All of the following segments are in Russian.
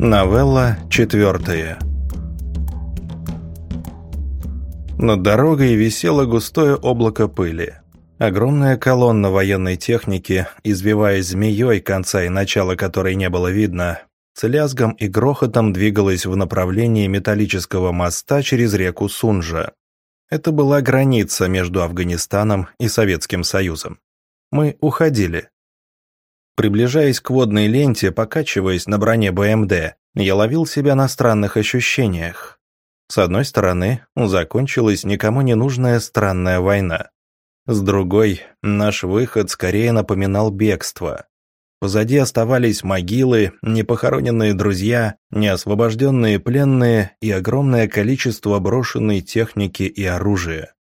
Новелла четвертая. Над дорогой висело густое облако пыли. Огромная колонна военной техники, извиваясь змеей, конца и начала которой не было видно, с лязгом и грохотом двигалась в направлении металлического моста через реку Сунжа. Это была граница между Афганистаном и Советским Союзом. Мы уходили. Приближаясь к водной ленте, покачиваясь на броне БМД, я ловил себя на странных ощущениях. С одной стороны, закончилась никому не нужная странная война. С другой, наш выход скорее напоминал бегство. Позади оставались могилы, непохороненные друзья, неосвобожденные пленные и огромное количество брошенной техники и оружия.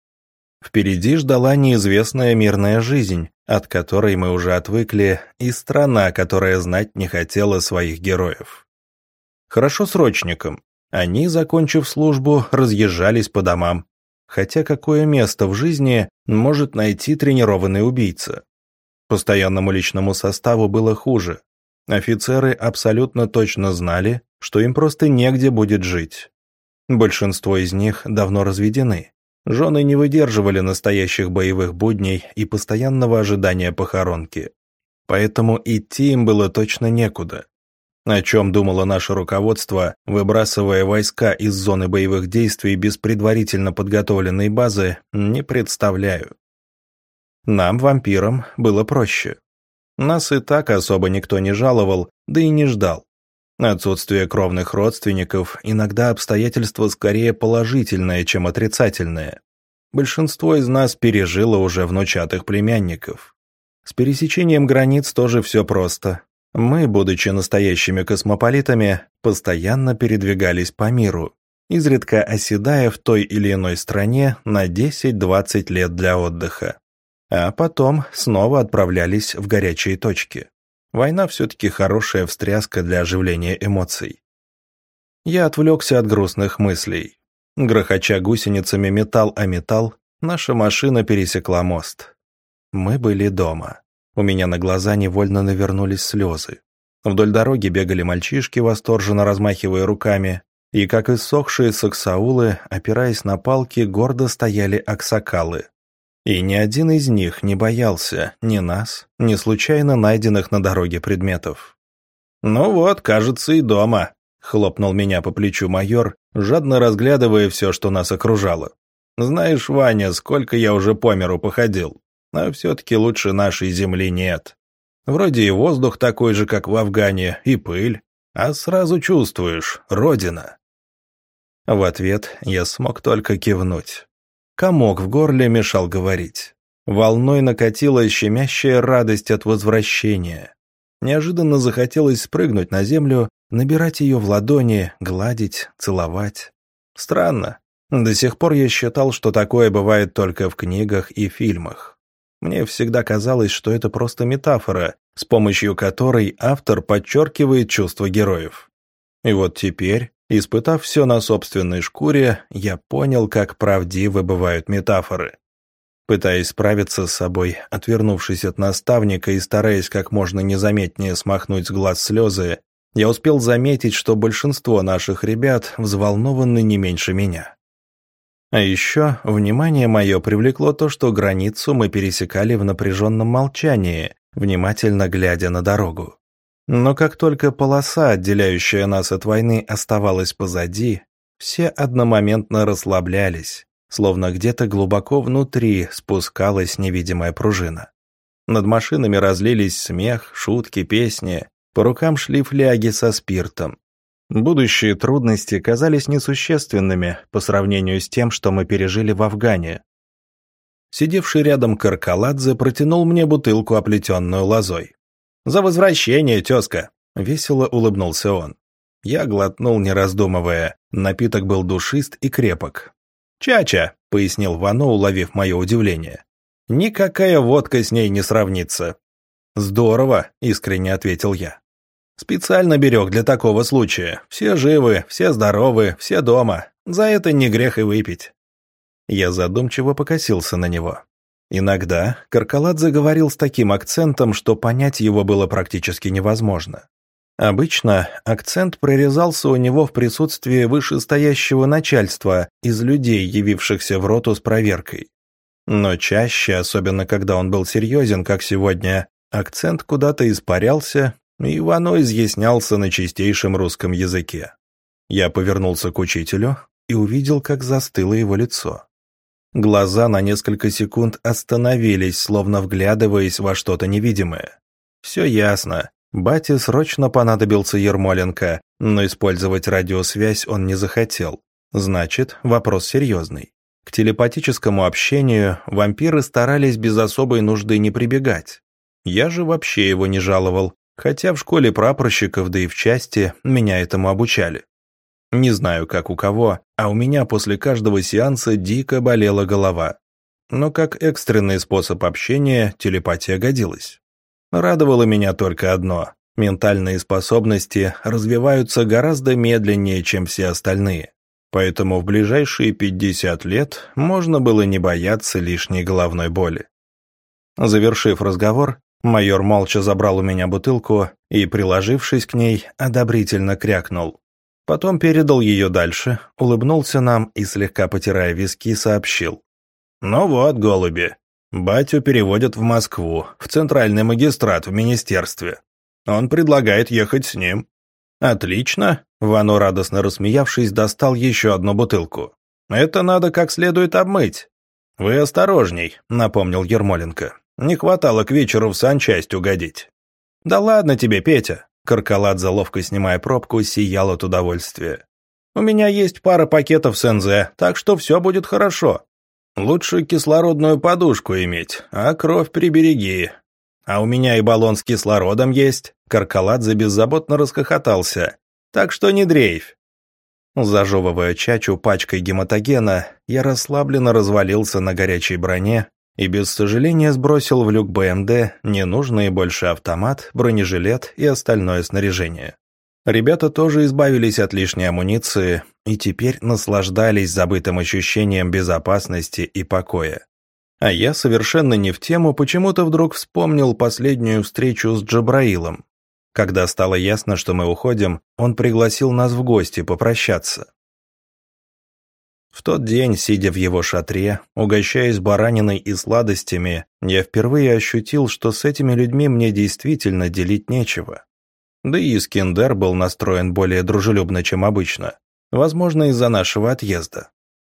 Впереди ждала неизвестная мирная жизнь, от которой мы уже отвыкли, и страна, которая знать не хотела своих героев. Хорошо срочникам. Они, закончив службу, разъезжались по домам. Хотя какое место в жизни может найти тренированный убийца? Постоянному личному составу было хуже. Офицеры абсолютно точно знали, что им просто негде будет жить. Большинство из них давно разведены. Жены не выдерживали настоящих боевых будней и постоянного ожидания похоронки. Поэтому идти им было точно некуда. О чем думало наше руководство, выбрасывая войска из зоны боевых действий без предварительно подготовленной базы, не представляю. Нам, вампирам, было проще. Нас и так особо никто не жаловал, да и не ждал. Отсутствие кровных родственников иногда обстоятельство скорее положительное, чем отрицательное. Большинство из нас пережило уже внучатых племянников. С пересечением границ тоже все просто. Мы, будучи настоящими космополитами, постоянно передвигались по миру, изредка оседая в той или иной стране на 10-20 лет для отдыха. А потом снова отправлялись в горячие точки. Война все-таки хорошая встряска для оживления эмоций. Я отвлекся от грустных мыслей. Грохоча гусеницами металл о металл, наша машина пересекла мост. Мы были дома. У меня на глаза невольно навернулись слезы. Вдоль дороги бегали мальчишки, восторженно размахивая руками, и, как иссохшие саксаулы, опираясь на палки, гордо стояли аксакалы. И ни один из них не боялся ни нас, ни случайно найденных на дороге предметов. «Ну вот, кажется, и дома», — хлопнул меня по плечу майор, жадно разглядывая все, что нас окружало. «Знаешь, Ваня, сколько я уже по миру походил, но все-таки лучше нашей земли нет. Вроде и воздух такой же, как в Афгане, и пыль, а сразу чувствуешь — родина». В ответ я смог только кивнуть. Комок в горле мешал говорить. Волной накатила щемящая радость от возвращения. Неожиданно захотелось спрыгнуть на землю, набирать ее в ладони, гладить, целовать. Странно. До сих пор я считал, что такое бывает только в книгах и фильмах. Мне всегда казалось, что это просто метафора, с помощью которой автор подчеркивает чувства героев. И вот теперь Испытав все на собственной шкуре, я понял, как правдивы бывают метафоры. Пытаясь справиться с собой, отвернувшись от наставника и стараясь как можно незаметнее смахнуть с глаз слезы, я успел заметить, что большинство наших ребят взволнованы не меньше меня. А еще внимание мое привлекло то, что границу мы пересекали в напряженном молчании, внимательно глядя на дорогу. Но как только полоса, отделяющая нас от войны, оставалась позади, все одномоментно расслаблялись, словно где-то глубоко внутри спускалась невидимая пружина. Над машинами разлились смех, шутки, песни, по рукам шли фляги со спиртом. Будущие трудности казались несущественными по сравнению с тем, что мы пережили в Афгане. Сидевший рядом Каркаладзе протянул мне бутылку, оплетенную лозой. «За возвращение, тезка!» — весело улыбнулся он. Я глотнул, не раздумывая. Напиток был душист и крепок. «Чача», — пояснил Вано, уловив мое удивление. «Никакая водка с ней не сравнится». «Здорово», — искренне ответил я. «Специально берег для такого случая. Все живы, все здоровы, все дома. За это не грех и выпить». Я задумчиво покосился на него. Иногда Каркаладзе говорил с таким акцентом, что понять его было практически невозможно. Обычно акцент прорезался у него в присутствии вышестоящего начальства из людей, явившихся в роту с проверкой. Но чаще, особенно когда он был серьезен, как сегодня, акцент куда-то испарялся, и Ивано изъяснялся на чистейшем русском языке. Я повернулся к учителю и увидел, как застыло его лицо. Глаза на несколько секунд остановились, словно вглядываясь во что-то невидимое. Все ясно. Бате срочно понадобился Ермоленко, но использовать радиосвязь он не захотел. Значит, вопрос серьезный. К телепатическому общению вампиры старались без особой нужды не прибегать. Я же вообще его не жаловал, хотя в школе прапорщиков, да и в части, меня этому обучали. Не знаю, как у кого, а у меня после каждого сеанса дико болела голова. Но как экстренный способ общения телепатия годилась. Радовало меня только одно. Ментальные способности развиваются гораздо медленнее, чем все остальные. Поэтому в ближайшие 50 лет можно было не бояться лишней головной боли. Завершив разговор, майор молча забрал у меня бутылку и, приложившись к ней, одобрительно крякнул. Потом передал ее дальше, улыбнулся нам и, слегка потирая виски, сообщил. «Ну вот, голуби, Батю переводят в Москву, в центральный магистрат в министерстве. Он предлагает ехать с ним. Отлично. Вано, радостно рассмеявшись, достал еще одну бутылку. Это надо как следует обмыть. Вы осторожней, напомнил Ермоленко. Не хватало к вечеру в санчасть угодить. Да ладно тебе, Петя. Каркаладзе, ловко снимая пробку, сиял от удовольствия. «У меня есть пара пакетов с НЗ, так что все будет хорошо. Лучше кислородную подушку иметь, а кровь прибереги. А у меня и баллон с кислородом есть. Каркаладзе беззаботно расхохотался. Так что не дрейфь. Зажевывая чачу пачкой гематогена, я расслабленно развалился на горячей броне и без сожаления сбросил в люк БМД ненужный больше автомат, бронежилет и остальное снаряжение. Ребята тоже избавились от лишней амуниции и теперь наслаждались забытым ощущением безопасности и покоя. А я совершенно не в тему почему-то вдруг вспомнил последнюю встречу с Джабраилом. Когда стало ясно, что мы уходим, он пригласил нас в гости попрощаться. В тот день, сидя в его шатре, угощаясь бараниной и сладостями, я впервые ощутил, что с этими людьми мне действительно делить нечего. Да и Искендер был настроен более дружелюбно, чем обычно. Возможно, из-за нашего отъезда.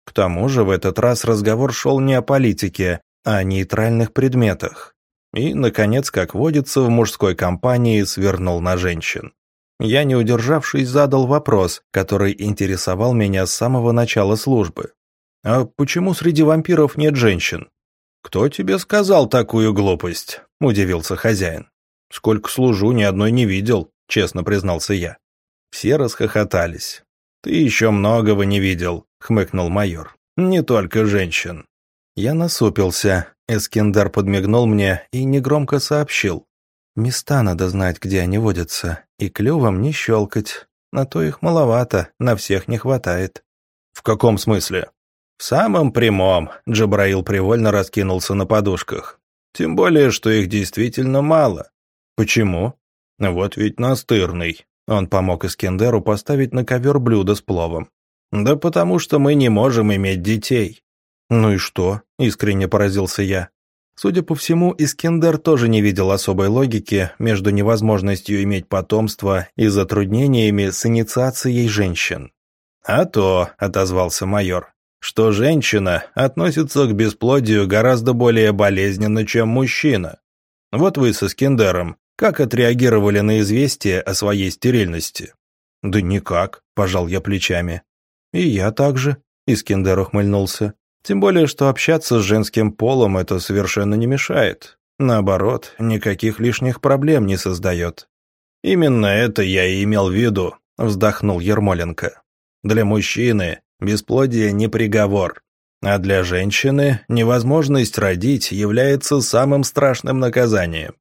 К тому же в этот раз разговор шел не о политике, а о нейтральных предметах. И, наконец, как водится, в мужской компании свернул на женщин. Я, не удержавшись, задал вопрос, который интересовал меня с самого начала службы. «А почему среди вампиров нет женщин?» «Кто тебе сказал такую глупость?» – удивился хозяин. «Сколько служу, ни одной не видел честно признался я. Все расхохотались. «Ты еще многого не видел», — хмыкнул майор. «Не только женщин». Я насупился. Эскиндар подмигнул мне и негромко сообщил. «Места надо знать, где они водятся, и клювом не щелкать. На то их маловато, на всех не хватает». «В каком смысле?» «В самом прямом», — Джабраил привольно раскинулся на подушках. «Тем более, что их действительно мало». «Почему?» «Вот ведь настырный». Он помог Искендеру поставить на ковер блюдо с пловом. «Да потому что мы не можем иметь детей». «Ну и что?» – искренне поразился я. Судя по всему, Искендер тоже не видел особой логики между невозможностью иметь потомство и затруднениями с инициацией женщин. «А то», – отозвался майор, – «что женщина относится к бесплодию гораздо более болезненно, чем мужчина. Вот вы с Искендером как отреагировали на известие о своей стерильности? Да никак, пожал я плечами. И я также, Искендер ухмыльнулся. Тем более, что общаться с женским полом это совершенно не мешает. Наоборот, никаких лишних проблем не создает. Именно это я и имел в виду, вздохнул Ермоленко. Для мужчины бесплодие не приговор, а для женщины невозможность родить является самым страшным наказанием.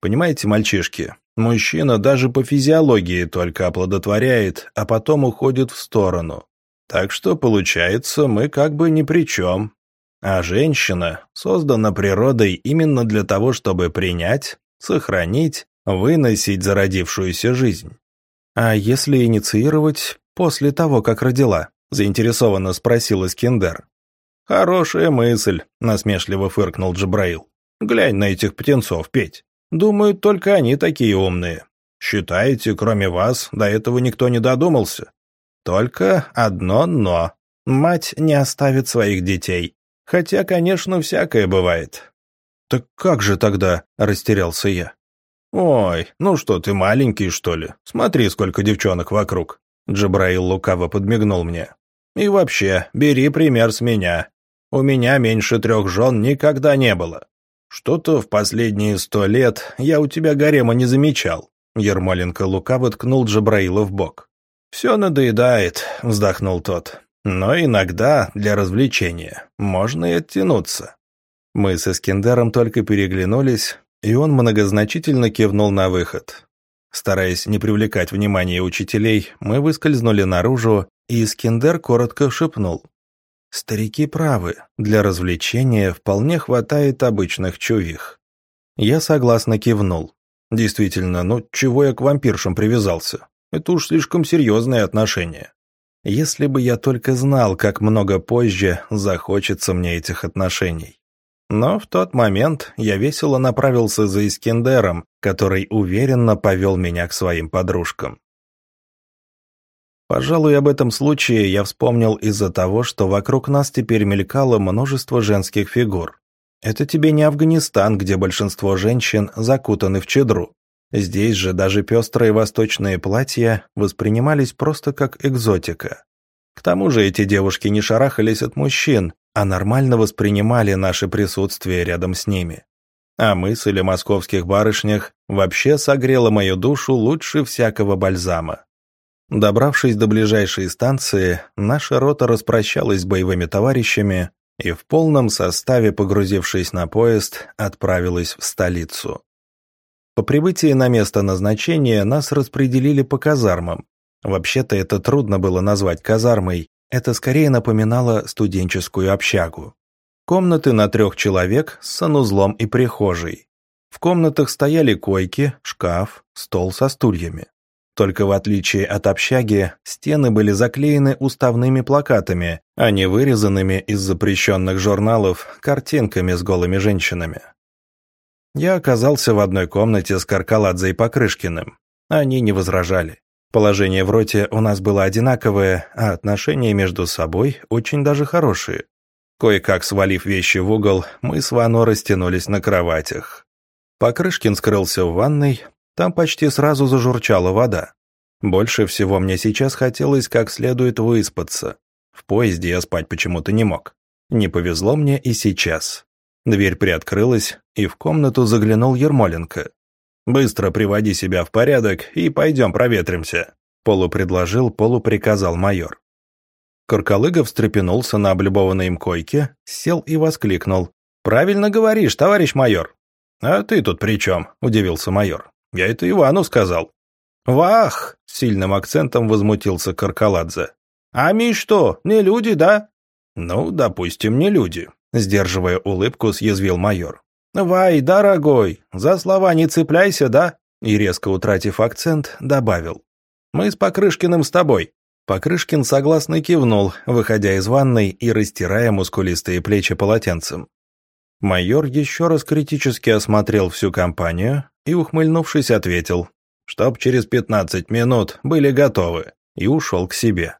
Понимаете, мальчишки, мужчина даже по физиологии только оплодотворяет, а потом уходит в сторону. Так что, получается, мы как бы ни при чем. А женщина создана природой именно для того, чтобы принять, сохранить, выносить зародившуюся жизнь. А если инициировать после того, как родила? Заинтересованно спросил Искендер. «Хорошая мысль», — насмешливо фыркнул Джабраил. «Глянь на этих птенцов, Петь. Думаю, только они такие умные. Считаете, кроме вас, до этого никто не додумался? Только одно «но». Мать не оставит своих детей. Хотя, конечно, всякое бывает. «Так как же тогда?» – растерялся я. «Ой, ну что ты, маленький, что ли? Смотри, сколько девчонок вокруг». Джабраил лукаво подмигнул мне. «И вообще, бери пример с меня. У меня меньше трех жен никогда не было. Что-то в последние сто лет я у тебя гарема не замечал». Ермоленко лукаво ткнул Джабраила в бок. «Все надоедает», — вздохнул тот. «Но иногда для развлечения можно и оттянуться». Мы с Эскендером только переглянулись, и он многозначительно кивнул на выход. Стараясь не привлекать внимания учителей, мы выскользнули наружу, и Эскендер коротко шепнул. «Старики правы, для развлечения вполне хватает обычных чувих». Я согласно кивнул. Действительно, ну чего я к вампиршам привязался? Это уж слишком серьезные отношения. Если бы я только знал, как много позже захочется мне этих отношений. Но в тот момент я весело направился за Искендером, который уверенно повел меня к своим подружкам. Пожалуй, об этом случае я вспомнил из-за того, что вокруг нас теперь мелькало множество женских фигур. Это тебе не Афганистан, где большинство женщин закутаны в чедру. Здесь же даже пестрые восточные платья воспринимались просто как экзотика. К тому же эти девушки не шарахались от мужчин, а нормально воспринимали наше присутствие рядом с ними. А мысль о московских барышнях вообще согрела мою душу лучше всякого бальзама. Добравшись до ближайшей станции, наша рота распрощалась с боевыми товарищами и в полном составе, погрузившись на поезд, отправилась в столицу. По прибытии на место назначения нас распределили по казармам. Вообще-то это трудно было назвать казармой, это скорее напоминало студенческую общагу. Комнаты на трех человек с санузлом и прихожей. В комнатах стояли койки, шкаф, стол со стульями. Только в отличие от общаги, стены были заклеены уставными плакатами, а не вырезанными из запрещенных журналов картинками с голыми женщинами. Я оказался в одной комнате с Каркаладзе и Покрышкиным. Они не возражали. Положение в роте у нас было одинаковое, а отношения между собой очень даже хорошие. Кое-как свалив вещи в угол, мы с Вано растянулись на кроватях. Покрышкин скрылся в ванной, там почти сразу зажурчала вода. Больше всего мне сейчас хотелось как следует выспаться. В поезде я спать почему-то не мог. Не повезло мне и сейчас. Дверь приоткрылась, и в комнату заглянул Ермоленко. «Быстро приводи себя в порядок и пойдем проветримся», — полупредложил, полуприказал майор. Каркалыга встрепенулся на облюбованной им койке, сел и воскликнул. «Правильно говоришь, товарищ майор». «А ты тут при чем?» – удивился майор. «Я это Ивану сказал». «Вах!» – сильным акцентом возмутился Каркаладзе. «А мы что, не люди, да?» «Ну, допустим, не люди», – сдерживая улыбку, съязвил майор. «Вай, дорогой, за слова не цепляйся, да?» И резко утратив акцент, добавил. «Мы с Покрышкиным с тобой». Покрышкин согласно кивнул, выходя из ванной и растирая мускулистые плечи полотенцем. Майор еще раз критически осмотрел всю компанию и, ухмыльнувшись, ответил, чтоб через пятнадцать минут были готовы, и ушел к себе.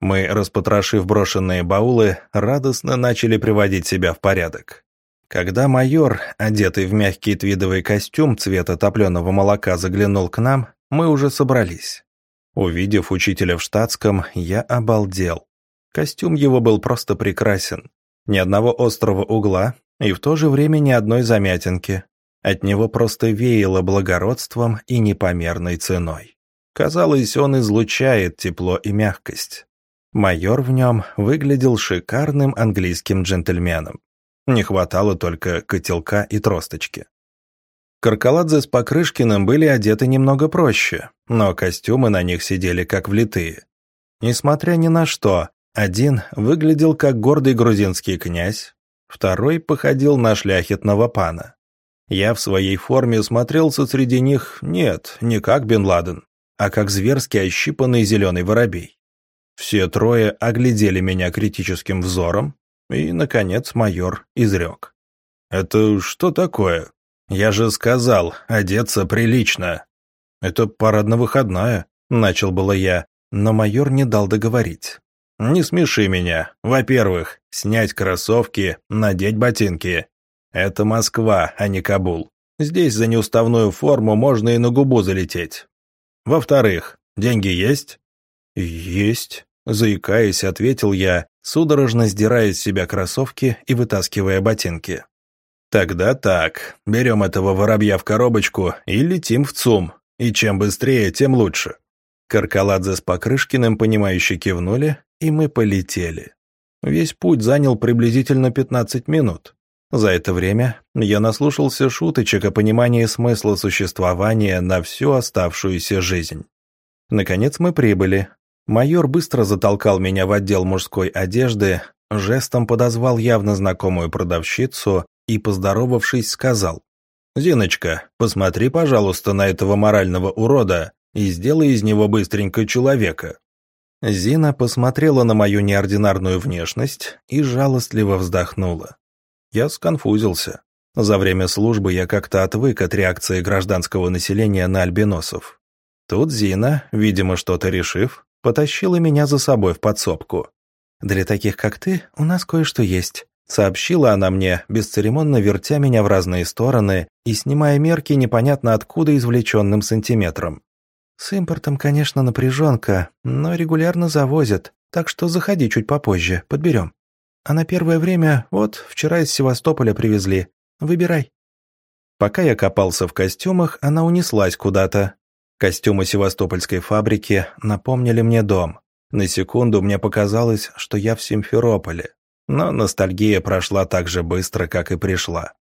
Мы, распотрошив брошенные баулы, радостно начали приводить себя в порядок. Когда майор, одетый в мягкий твидовый костюм цвета топленого молока, заглянул к нам, мы уже собрались. Увидев учителя в штатском, я обалдел. Костюм его был просто прекрасен. Ни одного острого угла и в то же время ни одной замятинки. От него просто веяло благородством и непомерной ценой. Казалось, он излучает тепло и мягкость. Майор в нем выглядел шикарным английским джентльменом. Не хватало только котелка и тросточки. Каркаладзе с Покрышкиным были одеты немного проще, но костюмы на них сидели как влитые. Несмотря ни на что, один выглядел как гордый грузинский князь, второй походил на шляхетного пана. Я в своей форме смотрелся среди них, нет, не как Бен Ладен, а как зверски ощипанный зеленый воробей. Все трое оглядели меня критическим взором, и, наконец, майор изрек. «Это что такое? Я же сказал, одеться прилично». «Это парадно-выходная», — начал было я, но майор не дал договорить. «Не смеши меня. Во-первых, снять кроссовки, надеть ботинки. Это Москва, а не Кабул. Здесь за неуставную форму можно и на губу залететь. Во-вторых, деньги есть?» «Есть», — заикаясь, ответил я, судорожно сдирая с себя кроссовки и вытаскивая ботинки. «Тогда так, берем этого воробья в коробочку и летим в ЦУМ, и чем быстрее, тем лучше». Каркаладзе с Покрышкиным, понимающе кивнули, и мы полетели. Весь путь занял приблизительно 15 минут. За это время я наслушался шуточек о понимании смысла существования на всю оставшуюся жизнь. Наконец мы прибыли. Майор быстро затолкал меня в отдел мужской одежды, жестом подозвал явно знакомую продавщицу и, поздоровавшись, сказал «Зиночка, посмотри, пожалуйста, на этого морального урода и сделай из него быстренько человека». Зина посмотрела на мою неординарную внешность и жалостливо вздохнула. Я сконфузился. За время службы я как-то отвык от реакции гражданского населения на альбиносов. Тут Зина, видимо, что-то решив, потащила меня за собой в подсобку. «Для таких, как ты, у нас кое-что есть», — сообщила она мне, бесцеремонно вертя меня в разные стороны и снимая мерки непонятно откуда извлеченным сантиметром. С импортом, конечно, напряженка, но регулярно завозят, так что заходи чуть попозже, подберем. А на первое время, вот, вчера из Севастополя привезли. Выбирай». Пока я копался в костюмах, она унеслась куда-то. Костюмы севастопольской фабрики напомнили мне дом. На секунду мне показалось, что я в Симферополе. Но ностальгия прошла так же быстро, как и пришла.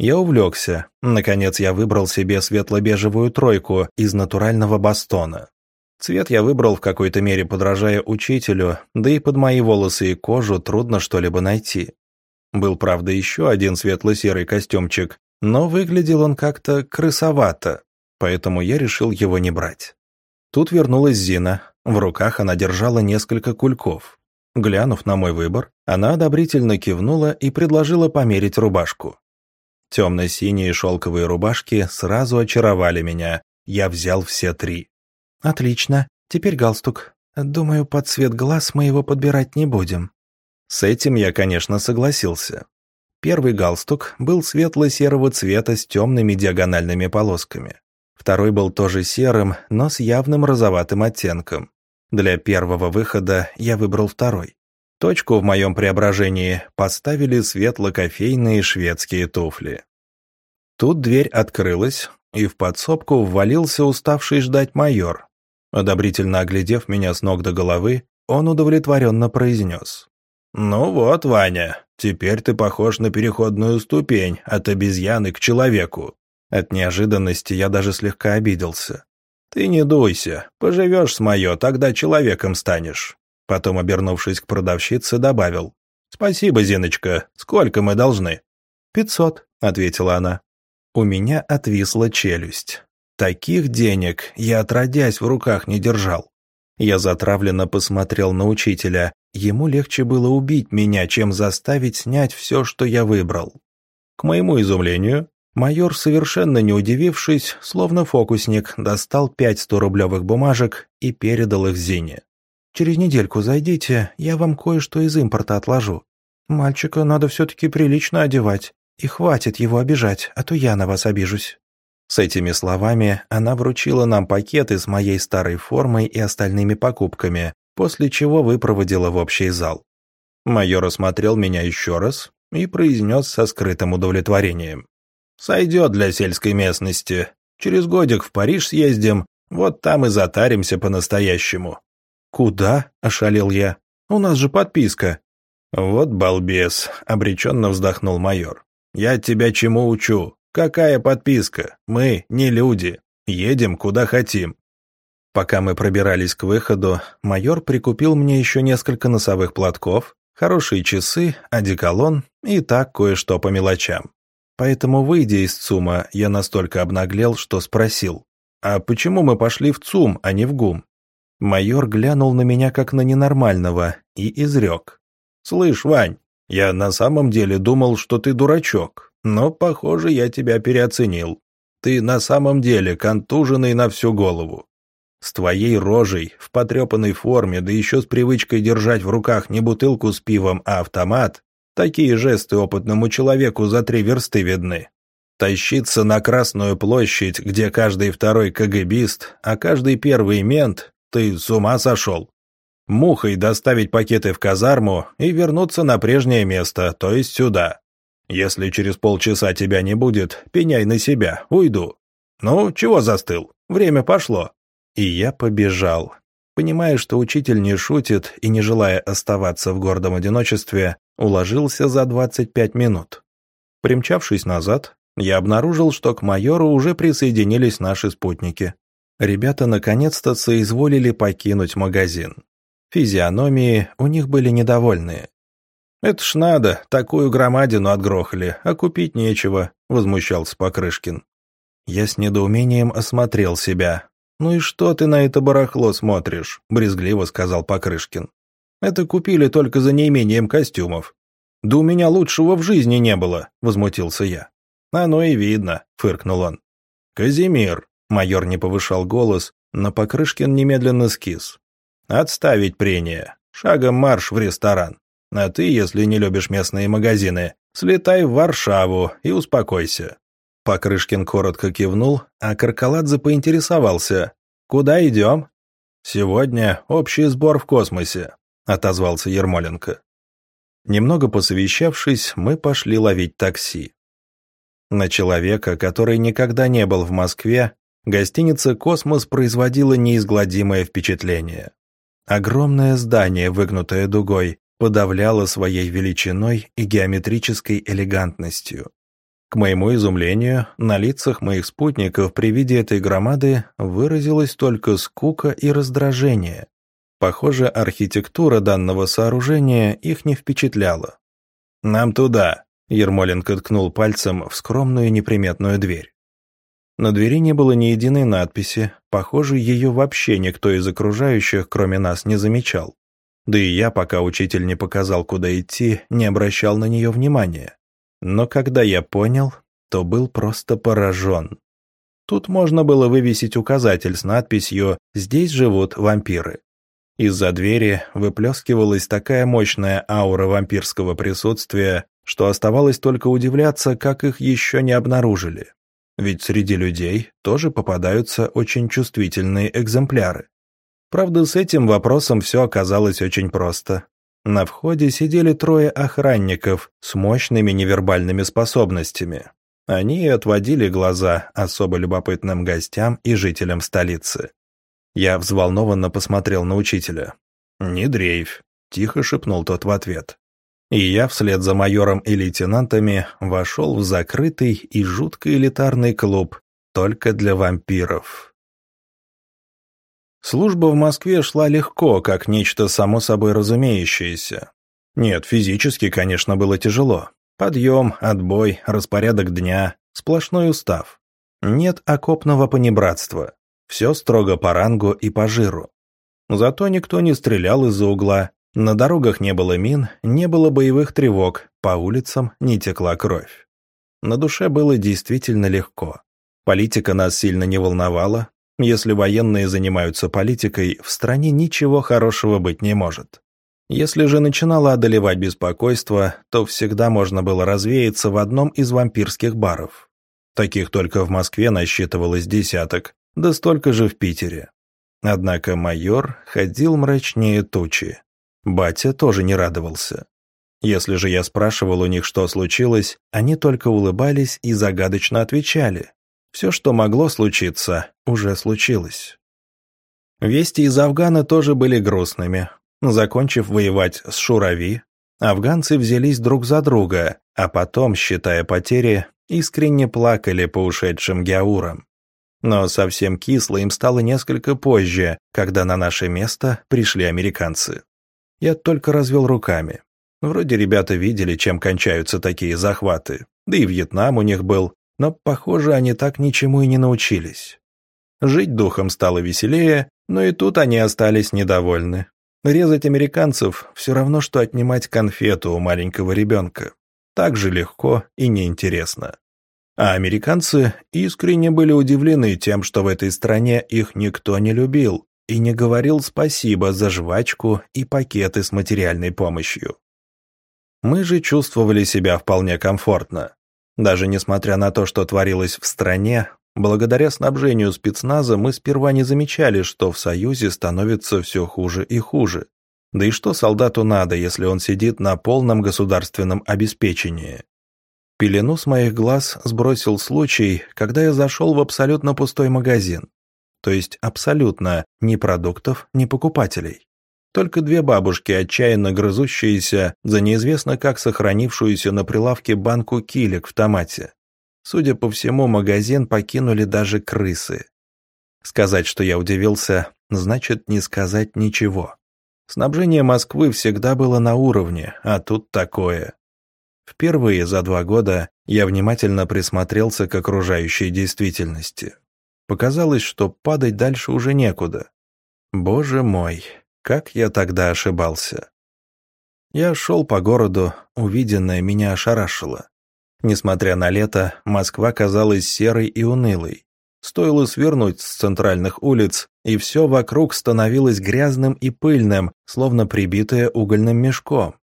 Я увлекся. Наконец я выбрал себе светло-бежевую тройку из натурального бастона. Цвет я выбрал в какой-то мере подражая учителю, да и под мои волосы и кожу трудно что-либо найти. Был, правда, еще один светло-серый костюмчик, но выглядел он как-то крысовато, поэтому я решил его не брать. Тут вернулась Зина, в руках она держала несколько кульков. Глянув на мой выбор, она одобрительно кивнула и предложила померить рубашку. Темно-синие шелковые рубашки сразу очаровали меня. Я взял все три. «Отлично. Теперь галстук. Думаю, под цвет глаз мы его подбирать не будем». С этим я, конечно, согласился. Первый галстук был светло-серого цвета с темными диагональными полосками. Второй был тоже серым, но с явным розоватым оттенком. Для первого выхода я выбрал второй. Точку в моем преображении поставили светло-кофейные шведские туфли. Тут дверь открылась, и в подсобку ввалился уставший ждать майор. Одобрительно оглядев меня с ног до головы, он удовлетворенно произнес. «Ну вот, Ваня, теперь ты похож на переходную ступень от обезьяны к человеку». От неожиданности я даже слегка обиделся. «Ты не дуйся, поживешь с моё, тогда человеком станешь. Потом, обернувшись к продавщице, добавил. «Спасибо, Зиночка. Сколько мы должны?» «Пятьсот», — ответила она. У меня отвисла челюсть. Таких денег я отродясь в руках не держал. Я затравленно посмотрел на учителя. Ему легче было убить меня, чем заставить снять все, что я выбрал. К моему изумлению, майор, совершенно не удивившись, словно фокусник, достал пять сто-рублевых бумажек и передал их Зине. Через недельку зайдите, я вам кое-что из импорта отложу. Мальчика надо все-таки прилично одевать, и хватит его обижать, а то я на вас обижусь». С этими словами она вручила нам пакеты с моей старой формой и остальными покупками, после чего выпроводила в общий зал. Майор осмотрел меня еще раз и произнес со скрытым удовлетворением. «Сойдет для сельской местности. Через годик в Париж съездим, вот там и затаримся по-настоящему». «Куда?» – ошалел я. «У нас же подписка». «Вот балбес», – обреченно вздохнул майор. «Я тебя чему учу? Какая подписка? Мы не люди. Едем куда хотим». Пока мы пробирались к выходу, майор прикупил мне еще несколько носовых платков, хорошие часы, одеколон и так кое-что по мелочам. Поэтому, выйдя из ЦУМа, я настолько обнаглел, что спросил, «А почему мы пошли в ЦУМ, а не в ГУМ?» Майор глянул на меня как на ненормального и изрек. «Слышь, Вань, я на самом деле думал, что ты дурачок, но, похоже, я тебя переоценил. Ты на самом деле контуженный на всю голову. С твоей рожей, в потрепанной форме, да еще с привычкой держать в руках не бутылку с пивом, а автомат, такие жесты опытному человеку за три версты видны. Тащиться на Красную площадь, где каждый второй КГБист, а каждый первый мент, ты с ума сошел. Мухой доставить пакеты в казарму и вернуться на прежнее место, то есть сюда. Если через полчаса тебя не будет, пеняй на себя, уйду. Ну, чего застыл? Время пошло. И я побежал. Понимая, что учитель не шутит и не желая оставаться в гордом одиночестве, уложился за 25 минут. Примчавшись назад, я обнаружил, что к майору уже присоединились наши спутники. Ребята наконец-то соизволили покинуть магазин. Физиономии у них были недовольные. «Это ж надо, такую громадину отгрохали, а купить нечего», — возмущался Покрышкин. Я с недоумением осмотрел себя, «Ну и что ты на это барахло смотришь?» – брезгливо сказал Покрышкин. «Это купили только за неимением костюмов». «Да у меня лучшего в жизни не было», – возмутился я. «Оно и видно», – фыркнул он. «Казимир», – майор не повышал голос, но Покрышкин немедленно скис. «Отставить прения. Шагом марш в ресторан. А ты, если не любишь местные магазины, слетай в Варшаву и успокойся. Покрышкин коротко кивнул, а Каркаладзе поинтересовался. «Куда идем?» «Сегодня общий сбор в космосе», — отозвался Ермоленко. Немного посовещавшись, мы пошли ловить такси. На человека, который никогда не был в Москве, гостиница «Космос» производила неизгладимое впечатление. Огромное здание, выгнутое дугой, подавляло своей величиной и геометрической элегантностью. К моему изумлению, на лицах моих спутников при виде этой громады выразилась только скука и раздражение. Похоже, архитектура данного сооружения их не впечатляла. «Нам туда», — Ермоленко ткнул пальцем в скромную неприметную дверь. На двери не было ни единой надписи, похоже, ее вообще никто из окружающих, кроме нас, не замечал. Да и я, пока учитель не показал, куда идти, не обращал на нее внимания. Но когда я понял, то был просто поражен. Тут можно было вывесить указатель с надписью «Здесь живут вампиры». Из-за двери выплескивалась такая мощная аура вампирского присутствия, что оставалось только удивляться, как их еще не обнаружили. Ведь среди людей тоже попадаются очень чувствительные экземпляры. Правда, с этим вопросом все оказалось очень просто. На входе сидели трое охранников с мощными невербальными способностями. Они отводили глаза особо любопытным гостям и жителям столицы. Я взволнованно посмотрел на учителя. «Не дрейфь», — тихо шепнул тот в ответ. И я вслед за майором и лейтенантами вошел в закрытый и жутко элитарный клуб только для вампиров. Служба в Москве шла легко, как нечто само собой разумеющееся. Нет, физически, конечно, было тяжело. Подъем, отбой, распорядок дня, сплошной устав. Нет окопного понебратства. Все строго по рангу и по жиру. Зато никто не стрелял из-за угла, на дорогах не было мин, не было боевых тревог, по улицам не текла кровь. На душе было действительно легко. Политика нас сильно не волновала, если военные занимаются политикой, в стране ничего хорошего быть не может. Если же начинало одолевать беспокойство, то всегда можно было развеяться в одном из вампирских баров. Таких только в Москве насчитывалось десяток, да столько же в Питере. Однако майор ходил мрачнее тучи. Батя тоже не радовался. Если же я спрашивал у них, что случилось, они только улыбались и загадочно отвечали. Все, что могло случиться, уже случилось. Вести из Афгана тоже были грустными. Закончив воевать с Шурави, афганцы взялись друг за друга, а потом, считая потери, искренне плакали по ушедшим геаурам. Но совсем кисло им стало несколько позже, когда на наше место пришли американцы. Я только развел руками. Вроде ребята видели, чем кончаются такие захваты. Да и Вьетнам у них был, но, похоже, они так ничему и не научились. Жить духом стало веселее, но и тут они остались недовольны. Резать американцев все равно, что отнимать конфету у маленького ребенка. Так же легко и неинтересно. А американцы искренне были удивлены тем, что в этой стране их никто не любил и не говорил спасибо за жвачку и пакеты с материальной помощью. Мы же чувствовали себя вполне комфортно. Даже несмотря на то, что творилось в стране, благодаря снабжению спецназа мы сперва не замечали, что в Союзе становится все хуже и хуже. Да и что солдату надо, если он сидит на полном государственном обеспечении? Пелену с моих глаз сбросил случай, когда я зашел в абсолютно пустой магазин. То есть абсолютно ни продуктов, ни покупателей. Только две бабушки, отчаянно грызущиеся за неизвестно как сохранившуюся на прилавке банку килек в томате. Судя по всему, магазин покинули даже крысы. Сказать, что я удивился, значит не сказать ничего. Снабжение Москвы всегда было на уровне, а тут такое. Впервые за два года я внимательно присмотрелся к окружающей действительности. Показалось, что падать дальше уже некуда. Боже мой, как я тогда ошибался. Я шел по городу, увиденное меня ошарашило. Несмотря на лето, Москва казалась серой и унылой. Стоило свернуть с центральных улиц, и все вокруг становилось грязным и пыльным, словно прибитое угольным мешком.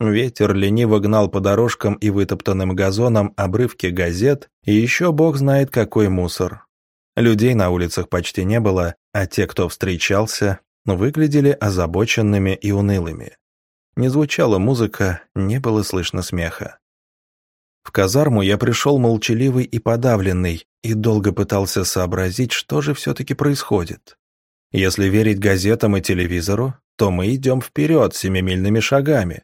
Ветер лениво гнал по дорожкам и вытоптанным газонам обрывки газет, и еще бог знает какой мусор. Людей на улицах почти не было, а те, кто встречался, выглядели озабоченными и унылыми. Не звучала музыка, не было слышно смеха. В казарму я пришел молчаливый и подавленный, и долго пытался сообразить, что же все-таки происходит. Если верить газетам и телевизору, то мы идем вперед семимильными шагами,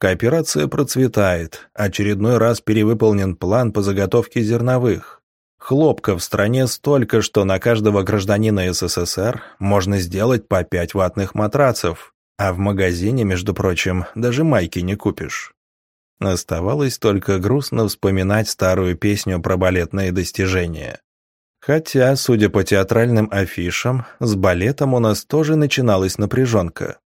Кооперация процветает, очередной раз перевыполнен план по заготовке зерновых. Хлопка в стране столько, что на каждого гражданина СССР можно сделать по пять ватных матрацев, а в магазине, между прочим, даже майки не купишь. Оставалось только грустно вспоминать старую песню про балетные достижения. Хотя, судя по театральным афишам, с балетом у нас тоже начиналась напряженка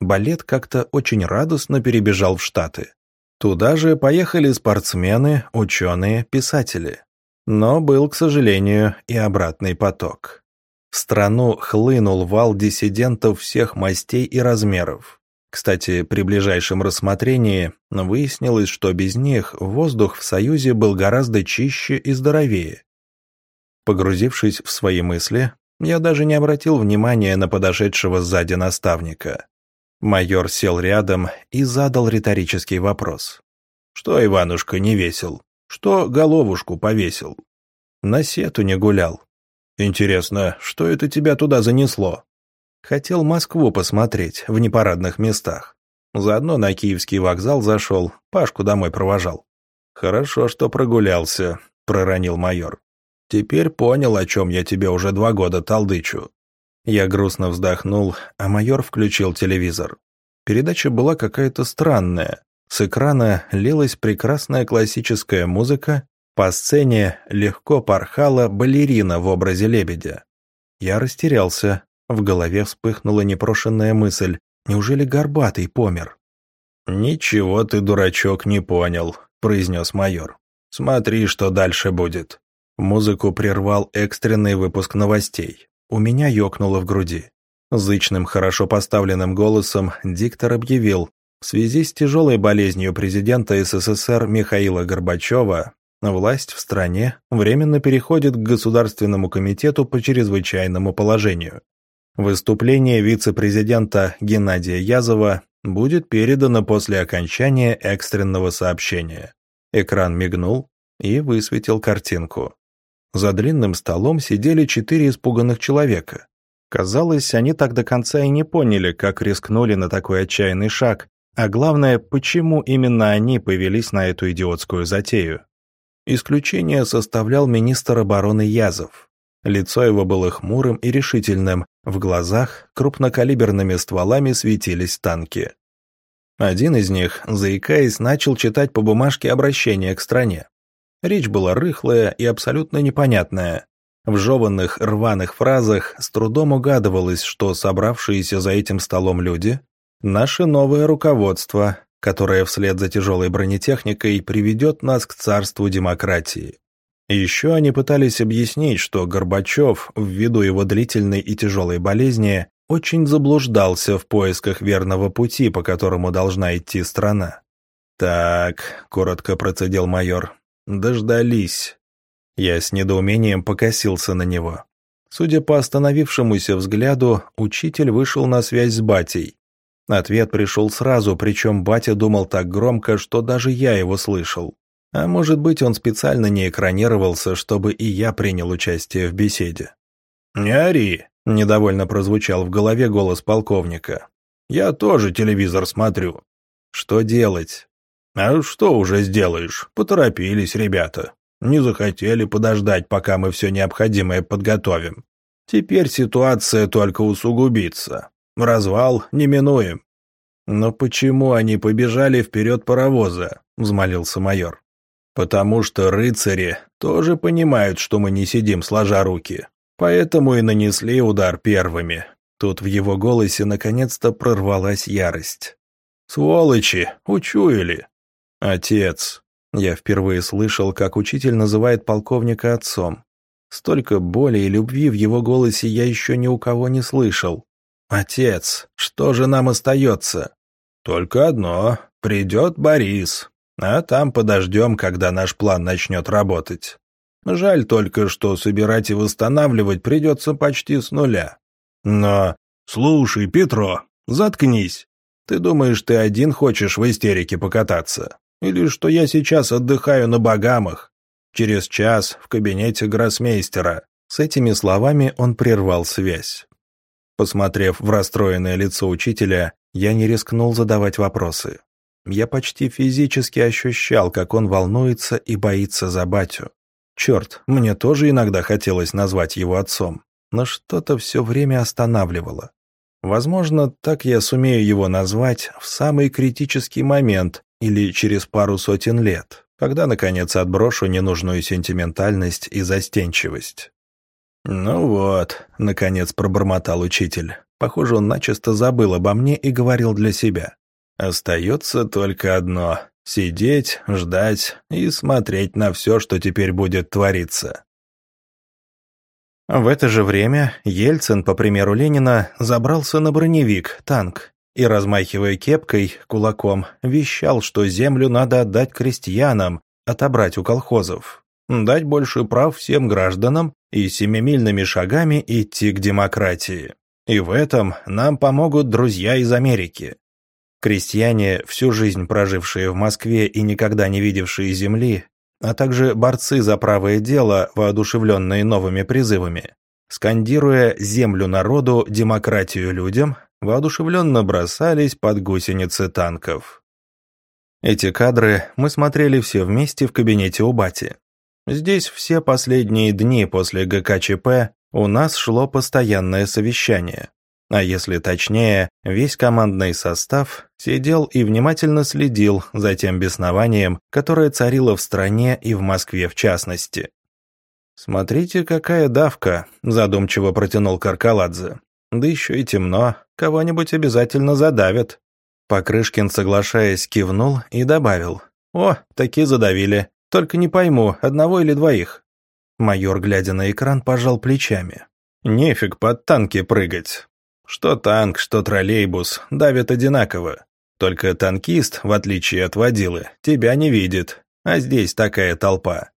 балет как-то очень радостно перебежал в Штаты. Туда же поехали спортсмены, ученые, писатели. Но был, к сожалению, и обратный поток. В страну хлынул вал диссидентов всех мастей и размеров. Кстати, при ближайшем рассмотрении выяснилось, что без них воздух в Союзе был гораздо чище и здоровее. Погрузившись в свои мысли, я даже не обратил внимания на подошедшего сзади наставника. Майор сел рядом и задал риторический вопрос. «Что, Иванушка, не весел? Что головушку повесил?» «На сету не гулял». «Интересно, что это тебя туда занесло?» «Хотел Москву посмотреть в непарадных местах. Заодно на Киевский вокзал зашел, Пашку домой провожал». «Хорошо, что прогулялся», — проронил майор. «Теперь понял, о чем я тебе уже два года толдычу. Я грустно вздохнул, а майор включил телевизор. Передача была какая-то странная. С экрана лилась прекрасная классическая музыка, по сцене легко порхала балерина в образе лебедя. Я растерялся, в голове вспыхнула непрошенная мысль, неужели Горбатый помер? «Ничего ты, дурачок, не понял», — произнес майор. «Смотри, что дальше будет». Музыку прервал экстренный выпуск новостей. У меня ёкнуло в груди. Зычным, хорошо поставленным голосом диктор объявил, в связи с тяжелой болезнью президента СССР Михаила Горбачева власть в стране временно переходит к Государственному комитету по чрезвычайному положению. Выступление вице-президента Геннадия Язова будет передано после окончания экстренного сообщения. Экран мигнул и высветил картинку. За длинным столом сидели четыре испуганных человека. Казалось, они так до конца и не поняли, как рискнули на такой отчаянный шаг, а главное, почему именно они повелись на эту идиотскую затею. Исключение составлял министр обороны Язов. Лицо его было хмурым и решительным, в глазах крупнокалиберными стволами светились танки. Один из них, заикаясь, начал читать по бумажке обращение к стране. Речь была рыхлая и абсолютно непонятная. В жеванных рваных фразах с трудом угадывалось, что собравшиеся за этим столом люди – наше новое руководство, которое вслед за тяжелой бронетехникой приведет нас к царству демократии. Еще они пытались объяснить, что Горбачев, ввиду его длительной и тяжелой болезни, очень заблуждался в поисках верного пути, по которому должна идти страна. «Так», — коротко процедил майор, — «дождались». Я с недоумением покосился на него. Судя по остановившемуся взгляду, учитель вышел на связь с батей. Ответ пришел сразу, причем батя думал так громко, что даже я его слышал. А может быть, он специально не экранировался, чтобы и я принял участие в беседе. «Не ори!» – недовольно прозвучал в голове голос полковника. «Я тоже телевизор смотрю. Что делать?» «А что уже сделаешь? Поторопились ребята. Не захотели подождать, пока мы все необходимое подготовим. Теперь ситуация только усугубится. Развал неминуем». «Но почему они побежали вперед паровоза?» – взмолился майор. «Потому что рыцари тоже понимают, что мы не сидим сложа руки. Поэтому и нанесли удар первыми». Тут в его голосе наконец-то прорвалась ярость. «Сволочи! Учуяли!» «Отец!» Я впервые слышал, как учитель называет полковника отцом. Столько боли и любви в его голосе я еще ни у кого не слышал. «Отец, что же нам остается?» «Только одно. Придет Борис. А там подождем, когда наш план начнет работать. Жаль только, что собирать и восстанавливать придется почти с нуля. Но... Слушай, Петро, заткнись. Ты думаешь, ты один хочешь в истерике покататься? Или что я сейчас отдыхаю на Багамах? Через час в кабинете гроссмейстера. С этими словами он прервал связь. Посмотрев в расстроенное лицо учителя, я не рискнул задавать вопросы. Я почти физически ощущал, как он волнуется и боится за батю. Черт, мне тоже иногда хотелось назвать его отцом, но что-то все время останавливало. Возможно, так я сумею его назвать в самый критический момент или через пару сотен лет, когда, наконец, отброшу ненужную сентиментальность и застенчивость. «Ну вот», — наконец пробормотал учитель. Похоже, он начисто забыл обо мне и говорил для себя. Остается только одно — сидеть, ждать и смотреть на все, что теперь будет твориться. В это же время Ельцин, по примеру Ленина, забрался на броневик, танк, и, размахивая кепкой, кулаком, вещал, что землю надо отдать крестьянам, отобрать у колхозов, дать больше прав всем гражданам и семимильными шагами идти к демократии. И в этом нам помогут друзья из Америки. Крестьяне, всю жизнь прожившие в Москве и никогда не видевшие земли, а также борцы за правое дело, воодушевленные новыми призывами, скандируя «землю народу, демократию людям», воодушевленно бросались под гусеницы танков. Эти кадры мы смотрели все вместе в кабинете у Бати. Здесь все последние дни после ГКЧП у нас шло постоянное совещание. А если точнее, весь командный состав сидел и внимательно следил за тем беснованием, которое царило в стране и в Москве в частности. «Смотрите, какая давка», — задумчиво протянул Каркаладзе. «Да еще и темно, кого-нибудь обязательно задавят». Покрышкин, соглашаясь, кивнул и добавил. «О, такие задавили. Только не пойму, одного или двоих». Майор, глядя на экран, пожал плечами. «Нефиг под танки прыгать. Что танк, что троллейбус давят одинаково. Только танкист, в отличие от водилы, тебя не видит, а здесь такая толпа.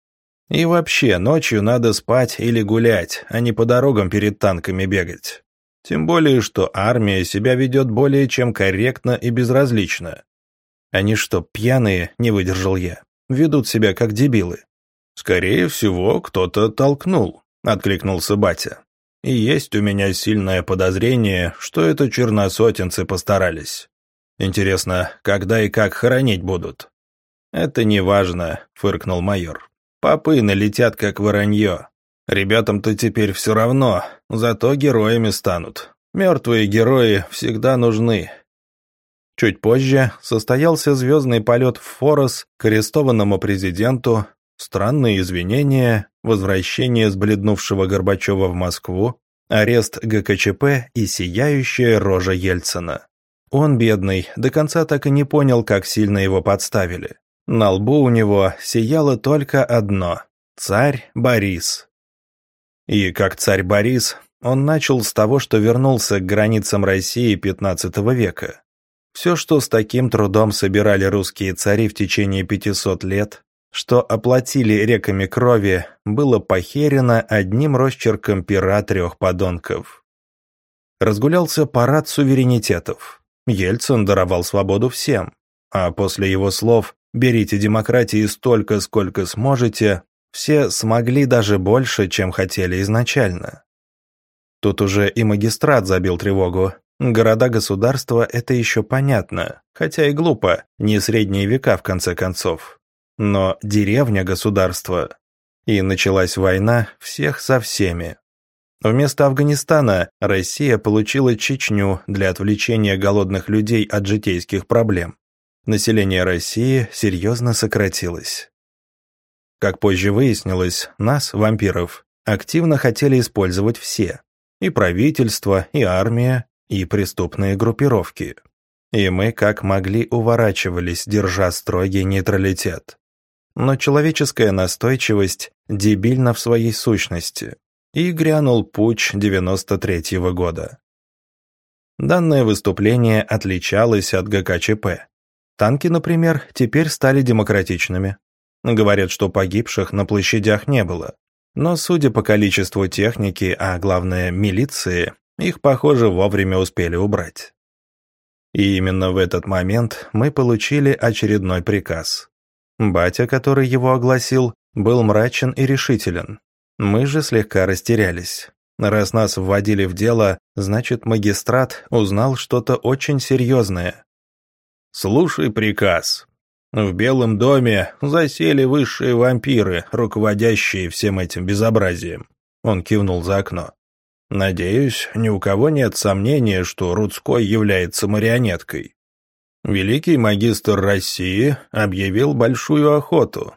И вообще, ночью надо спать или гулять, а не по дорогам перед танками бегать. Тем более, что армия себя ведет более чем корректно и безразлично. Они что, пьяные, не выдержал я, ведут себя как дебилы. Скорее всего, кто-то толкнул, откликнулся батя. И есть у меня сильное подозрение, что это черносотенцы постарались. Интересно, когда и как хоронить будут? Это не важно, фыркнул майор. Попы налетят как воронье. Ребятам-то теперь все равно, зато героями станут. Мертвые герои всегда нужны. Чуть позже состоялся звездный полет в Форос к арестованному президенту, странные извинения, возвращение сбледнувшего Горбачева в Москву, арест ГКЧП и сияющая рожа Ельцина. Он, бедный, до конца так и не понял, как сильно его подставили. На лбу у него сияло только одно – царь Борис. И как царь Борис, он начал с того, что вернулся к границам России XV века. Все, что с таким трудом собирали русские цари в течение 500 лет, что оплатили реками крови, было похерено одним росчерком пера трех подонков. Разгулялся парад суверенитетов. Ельцин даровал свободу всем, а после его слов «берите демократии столько, сколько сможете», все смогли даже больше, чем хотели изначально. Тут уже и магистрат забил тревогу, Города-государства – это еще понятно, хотя и глупо, не средние века в конце концов. Но деревня-государство. И началась война всех со всеми. Вместо Афганистана Россия получила Чечню для отвлечения голодных людей от житейских проблем. Население России серьезно сократилось. Как позже выяснилось, нас, вампиров, активно хотели использовать все. И правительство, и армия, и преступные группировки. И мы как могли уворачивались, держа строгий нейтралитет. Но человеческая настойчивость дебильна в своей сущности. И грянул путь 93-го года. Данное выступление отличалось от ГКЧП. Танки, например, теперь стали демократичными. Говорят, что погибших на площадях не было. Но судя по количеству техники, а главное милиции, их, похоже, вовремя успели убрать. И именно в этот момент мы получили очередной приказ. Батя, который его огласил, был мрачен и решителен. Мы же слегка растерялись. Раз нас вводили в дело, значит, магистрат узнал что-то очень серьезное. «Слушай приказ. В Белом доме засели высшие вампиры, руководящие всем этим безобразием». Он кивнул за окно. Надеюсь, ни у кого нет сомнения, что Рудской является марионеткой. Великий магистр России объявил большую охоту.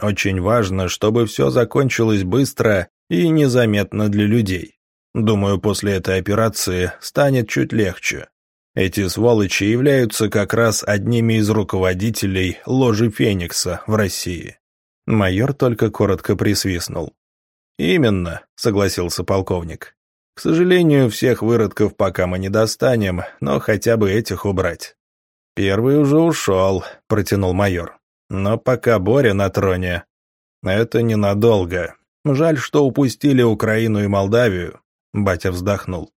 Очень важно, чтобы все закончилось быстро и незаметно для людей. Думаю, после этой операции станет чуть легче. Эти сволочи являются как раз одними из руководителей ложи Феникса в России. Майор только коротко присвистнул. «Именно», — согласился полковник. К сожалению, всех выродков пока мы не достанем, но хотя бы этих убрать. Первый уже ушел, протянул майор. Но пока Боря на троне. Это ненадолго. Жаль, что упустили Украину и Молдавию. Батя вздохнул.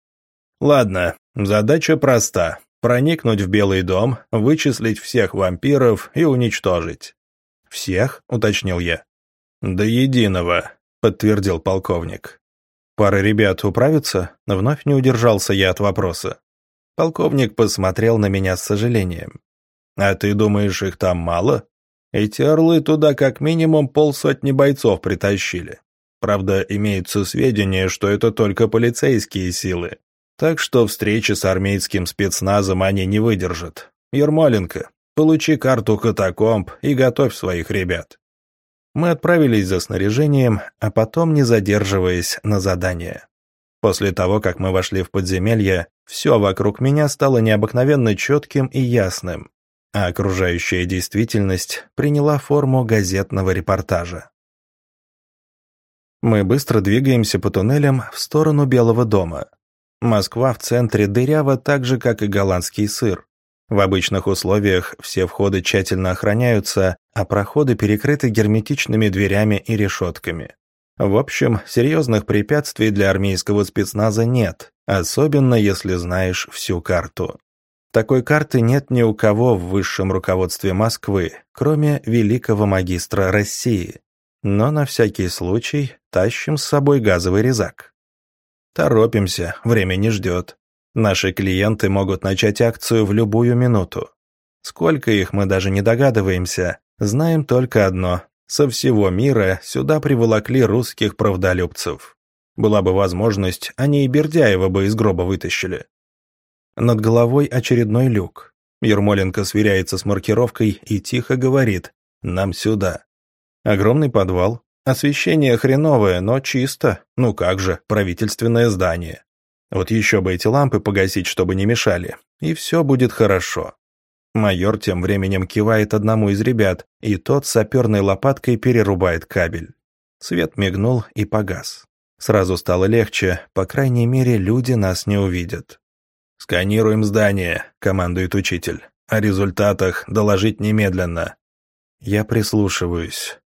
Ладно, задача проста. Проникнуть в Белый дом, вычислить всех вампиров и уничтожить. «Всех?» — уточнил я. «До единого», — подтвердил полковник. Пара ребят управится? Вновь не удержался я от вопроса. Полковник посмотрел на меня с сожалением. «А ты думаешь, их там мало? Эти орлы туда как минимум полсотни бойцов притащили. Правда, имеются сведения, что это только полицейские силы. Так что встречи с армейским спецназом они не выдержат. Ермоленко, получи карту катакомб и готовь своих ребят. Мы отправились за снаряжением, а потом не задерживаясь на задание. После того, как мы вошли в подземелье, все вокруг меня стало необыкновенно четким и ясным, а окружающая действительность приняла форму газетного репортажа. Мы быстро двигаемся по туннелям в сторону Белого дома. Москва в центре дырява так же, как и голландский сыр. В обычных условиях все входы тщательно охраняются, а проходы перекрыты герметичными дверями и решетками. В общем, серьезных препятствий для армейского спецназа нет, особенно если знаешь всю карту. Такой карты нет ни у кого в высшем руководстве Москвы, кроме великого магистра России. Но на всякий случай тащим с собой газовый резак. Торопимся, время не ждет. Наши клиенты могут начать акцию в любую минуту. Сколько их мы даже не догадываемся, знаем только одно. Со всего мира сюда приволокли русских правдолюбцев. Была бы возможность, они и Бердяева бы из гроба вытащили. Над головой очередной люк. Ермоленко сверяется с маркировкой и тихо говорит «Нам сюда». Огромный подвал. Освещение хреновое, но чисто. Ну как же, правительственное здание. Вот еще бы эти лампы погасить, чтобы не мешали. И все будет хорошо. Майор тем временем кивает одному из ребят, и тот саперной лопаткой перерубает кабель. Свет мигнул и погас. Сразу стало легче, по крайней мере, люди нас не увидят. «Сканируем здание», — командует учитель. «О результатах доложить немедленно». Я прислушиваюсь.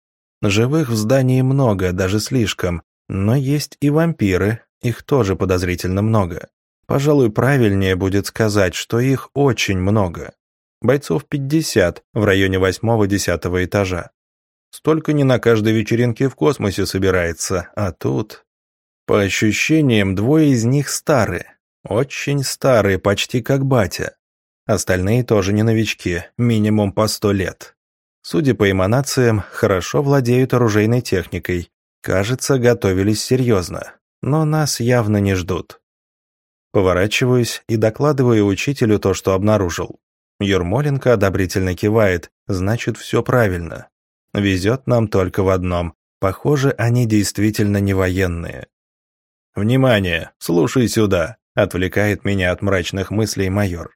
Живых в здании много, даже слишком, но есть и вампиры, их тоже подозрительно много. Пожалуй, правильнее будет сказать, что их очень много. Бойцов 50 в районе 8-10 этажа. Столько не на каждой вечеринке в космосе собирается, а тут... По ощущениям, двое из них старые. Очень старые, почти как батя. Остальные тоже не новички, минимум по сто лет. Судя по эманациям, хорошо владеют оружейной техникой. Кажется, готовились серьезно. Но нас явно не ждут. Поворачиваюсь и докладываю учителю то, что обнаружил. Ермоленко одобрительно кивает, значит, все правильно. Везет нам только в одном. Похоже, они действительно не военные. «Внимание! Слушай сюда!» — отвлекает меня от мрачных мыслей майор.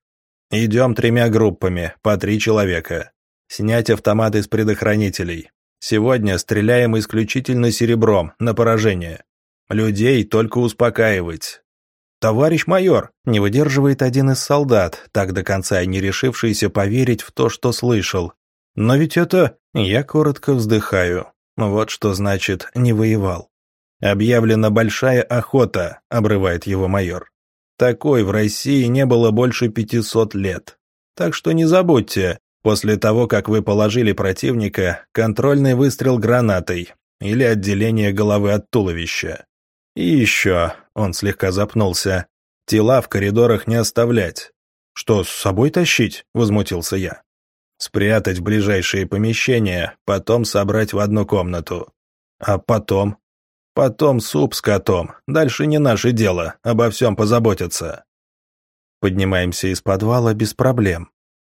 «Идем тремя группами, по три человека. Снять автомат из предохранителей. Сегодня стреляем исключительно серебром, на поражение. Людей только успокаивать. «Товарищ майор!» — не выдерживает один из солдат, так до конца и не решившийся поверить в то, что слышал. «Но ведь это...» — я коротко вздыхаю. Вот что значит «не воевал». «Объявлена большая охота», — обрывает его майор. «Такой в России не было больше пятисот лет. Так что не забудьте, после того, как вы положили противника, контрольный выстрел гранатой или отделение головы от туловища. И еще, он слегка запнулся, тела в коридорах не оставлять. Что, с собой тащить? Возмутился я. Спрятать в ближайшие помещения, потом собрать в одну комнату. А потом? Потом суп с котом. Дальше не наше дело, обо всем позаботиться. Поднимаемся из подвала без проблем.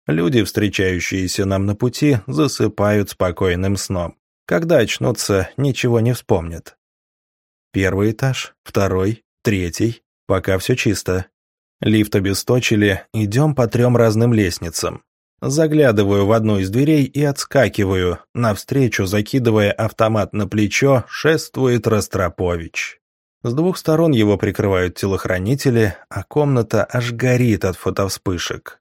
Люди, встречающиеся нам на пути, засыпают спокойным сном. Когда очнутся, ничего не вспомнят. Первый этаж, второй, третий. Пока все чисто. Лифт обесточили, идем по трем разным лестницам. Заглядываю в одну из дверей и отскакиваю. Навстречу, закидывая автомат на плечо, шествует Ростропович. С двух сторон его прикрывают телохранители, а комната аж горит от фотовспышек.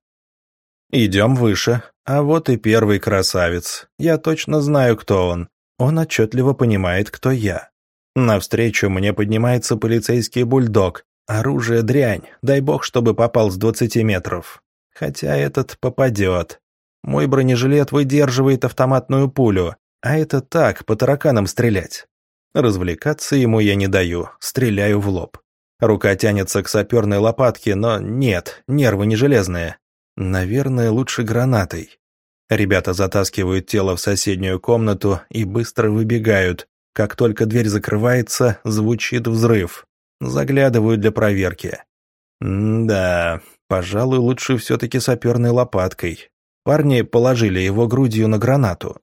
Идем выше, а вот и первый красавец. Я точно знаю, кто он. Он отчетливо понимает, кто я. Навстречу мне поднимается полицейский бульдог. Оружие дрянь, дай бог, чтобы попал с 20 метров. Хотя этот попадет. Мой бронежилет выдерживает автоматную пулю, а это так, по тараканам стрелять. Развлекаться ему я не даю, стреляю в лоб. Рука тянется к саперной лопатке, но нет, нервы не железные. Наверное, лучше гранатой. Ребята затаскивают тело в соседнюю комнату и быстро выбегают, как только дверь закрывается, звучит взрыв. Заглядываю для проверки. М да, пожалуй, лучше все-таки саперной лопаткой. Парни положили его грудью на гранату.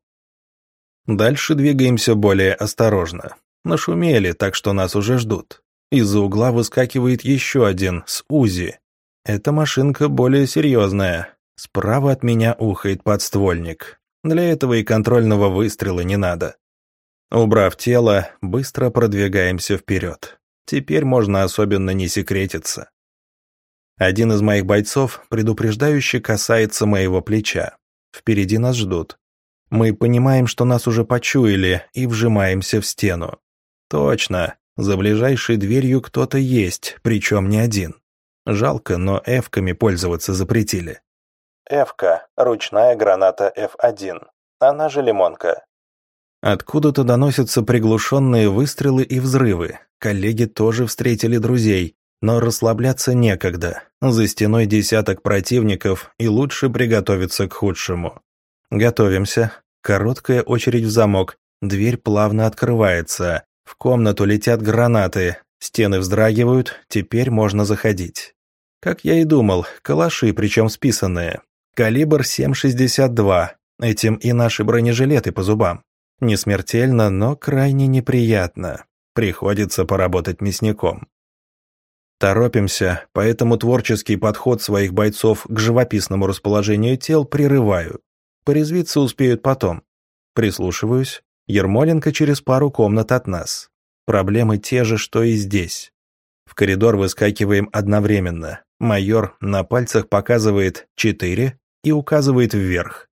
Дальше двигаемся более осторожно. Нашумели, так что нас уже ждут. Из-за угла выскакивает еще один, с УЗИ. Эта машинка более серьезная. Справа от меня ухает подствольник. Для этого и контрольного выстрела не надо. Убрав тело, быстро продвигаемся вперед. Теперь можно особенно не секретиться. Один из моих бойцов предупреждающе касается моего плеча. Впереди нас ждут. Мы понимаем, что нас уже почуяли, и вжимаемся в стену. Точно, за ближайшей дверью кто-то есть, причем не один. Жалко, но эвками пользоваться запретили. Эвка – ручная граната F1. Она же лимонка. Откуда-то доносятся приглушенные выстрелы и взрывы. Коллеги тоже встретили друзей, но расслабляться некогда. За стеной десяток противников, и лучше приготовиться к худшему. Готовимся. Короткая очередь в замок. Дверь плавно открывается. В комнату летят гранаты. Стены вздрагивают, теперь можно заходить. Как я и думал, калаши, причем списанные. Калибр 7,62. Этим и наши бронежилеты по зубам. Не смертельно, но крайне неприятно. Приходится поработать мясником. Торопимся, поэтому творческий подход своих бойцов к живописному расположению тел прерываю. Порезвиться успеют потом. Прислушиваюсь. Ермоленко через пару комнат от нас. Проблемы те же, что и здесь. В коридор выскакиваем одновременно. Майор на пальцах показывает «четыре» и указывает вверх.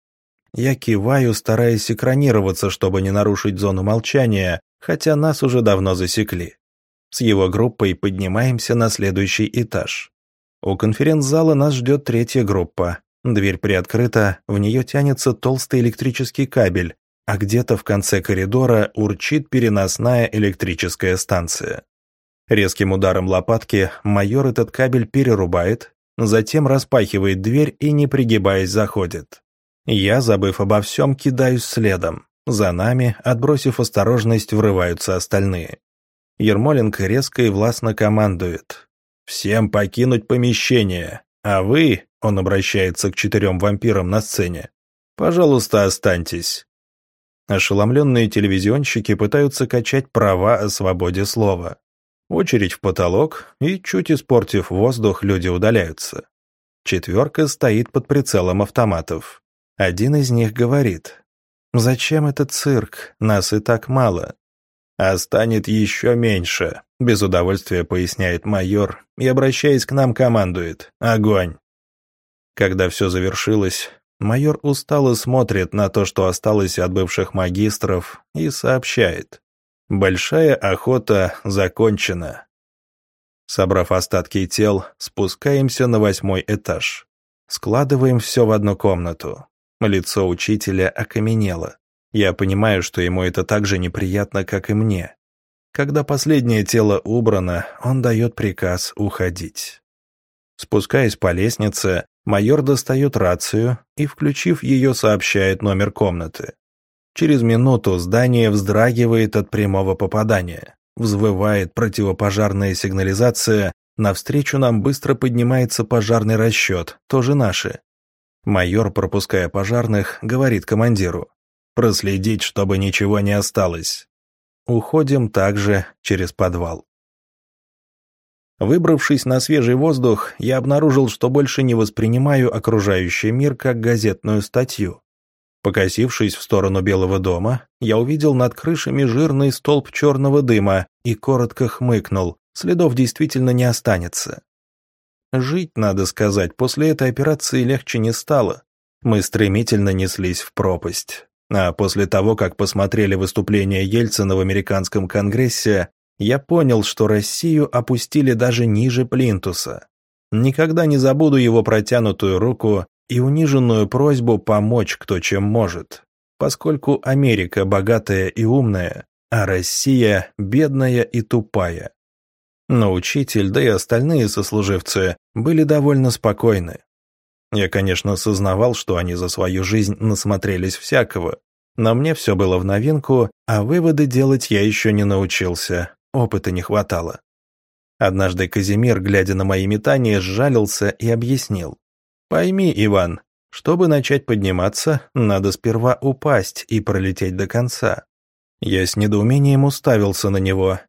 Я киваю, стараясь экранироваться, чтобы не нарушить зону молчания, хотя нас уже давно засекли. С его группой поднимаемся на следующий этаж. У конференц-зала нас ждет третья группа. Дверь приоткрыта, в нее тянется толстый электрический кабель, а где-то в конце коридора урчит переносная электрическая станция. Резким ударом лопатки майор этот кабель перерубает, затем распахивает дверь и, не пригибаясь, заходит. Я, забыв обо всем, кидаюсь следом. За нами, отбросив осторожность, врываются остальные. Ермоленко резко и властно командует. «Всем покинуть помещение, а вы, — он обращается к четырем вампирам на сцене, — пожалуйста, останьтесь». Ошеломленные телевизионщики пытаются качать права о свободе слова. Очередь в потолок, и, чуть испортив воздух, люди удаляются. Четверка стоит под прицелом автоматов. Один из них говорит, «Зачем этот цирк? Нас и так мало». «А станет еще меньше», — без удовольствия поясняет майор и, обращаясь к нам, командует, «Огонь». Когда все завершилось, майор устало смотрит на то, что осталось от бывших магистров, и сообщает. Большая охота закончена. Собрав остатки тел, спускаемся на восьмой этаж. Складываем все в одну комнату. Лицо учителя окаменело. Я понимаю, что ему это так же неприятно, как и мне. Когда последнее тело убрано, он дает приказ уходить. Спускаясь по лестнице, майор достает рацию и, включив ее, сообщает номер комнаты. Через минуту здание вздрагивает от прямого попадания. Взвывает противопожарная сигнализация, навстречу нам быстро поднимается пожарный расчет, тоже наши. Майор, пропуская пожарных, говорит командиру. «Проследить, чтобы ничего не осталось». Уходим также через подвал. Выбравшись на свежий воздух, я обнаружил, что больше не воспринимаю окружающий мир как газетную статью. Покосившись в сторону Белого дома, я увидел над крышами жирный столб черного дыма и коротко хмыкнул, следов действительно не останется. Жить, надо сказать, после этой операции легче не стало. Мы стремительно неслись в пропасть. А после того, как посмотрели выступление Ельцина в американском конгрессе, я понял, что Россию опустили даже ниже Плинтуса. Никогда не забуду его протянутую руку и униженную просьбу помочь кто чем может, поскольку Америка богатая и умная, а Россия бедная и тупая. Но учитель, да и остальные сослуживцы были довольно спокойны. Я, конечно, сознавал, что они за свою жизнь насмотрелись всякого, но мне все было в новинку, а выводы делать я еще не научился, опыта не хватало. Однажды Казимир, глядя на мои метания, сжалился и объяснил. Пойми, Иван, чтобы начать подниматься, надо сперва упасть и пролететь до конца. Я с недоумением уставился на него.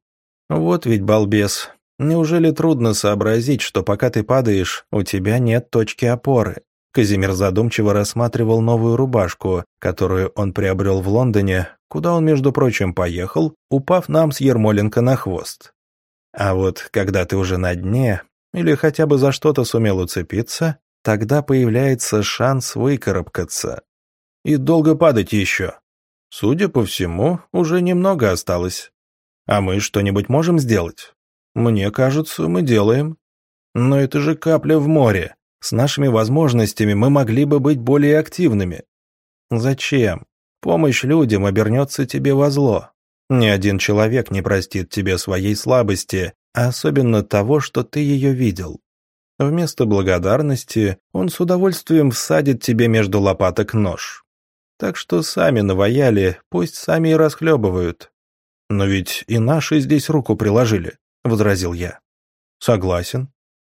Вот ведь балбес. Неужели трудно сообразить, что пока ты падаешь, у тебя нет точки опоры? Казимир задумчиво рассматривал новую рубашку, которую он приобрел в Лондоне, куда он, между прочим, поехал, упав нам с Ермоленко на хвост. А вот когда ты уже на дне, или хотя бы за что-то сумел уцепиться, Тогда появляется шанс выкарабкаться. И долго падать еще. Судя по всему, уже немного осталось. А мы что-нибудь можем сделать? Мне кажется, мы делаем. Но это же капля в море. С нашими возможностями мы могли бы быть более активными. Зачем? Помощь людям обернется тебе во зло. Ни один человек не простит тебе своей слабости, особенно того, что ты ее видел. Вместо благодарности он с удовольствием всадит тебе между лопаток нож. Так что сами наваяли, пусть сами и расхлебывают. Но ведь и наши здесь руку приложили, — возразил я. Согласен.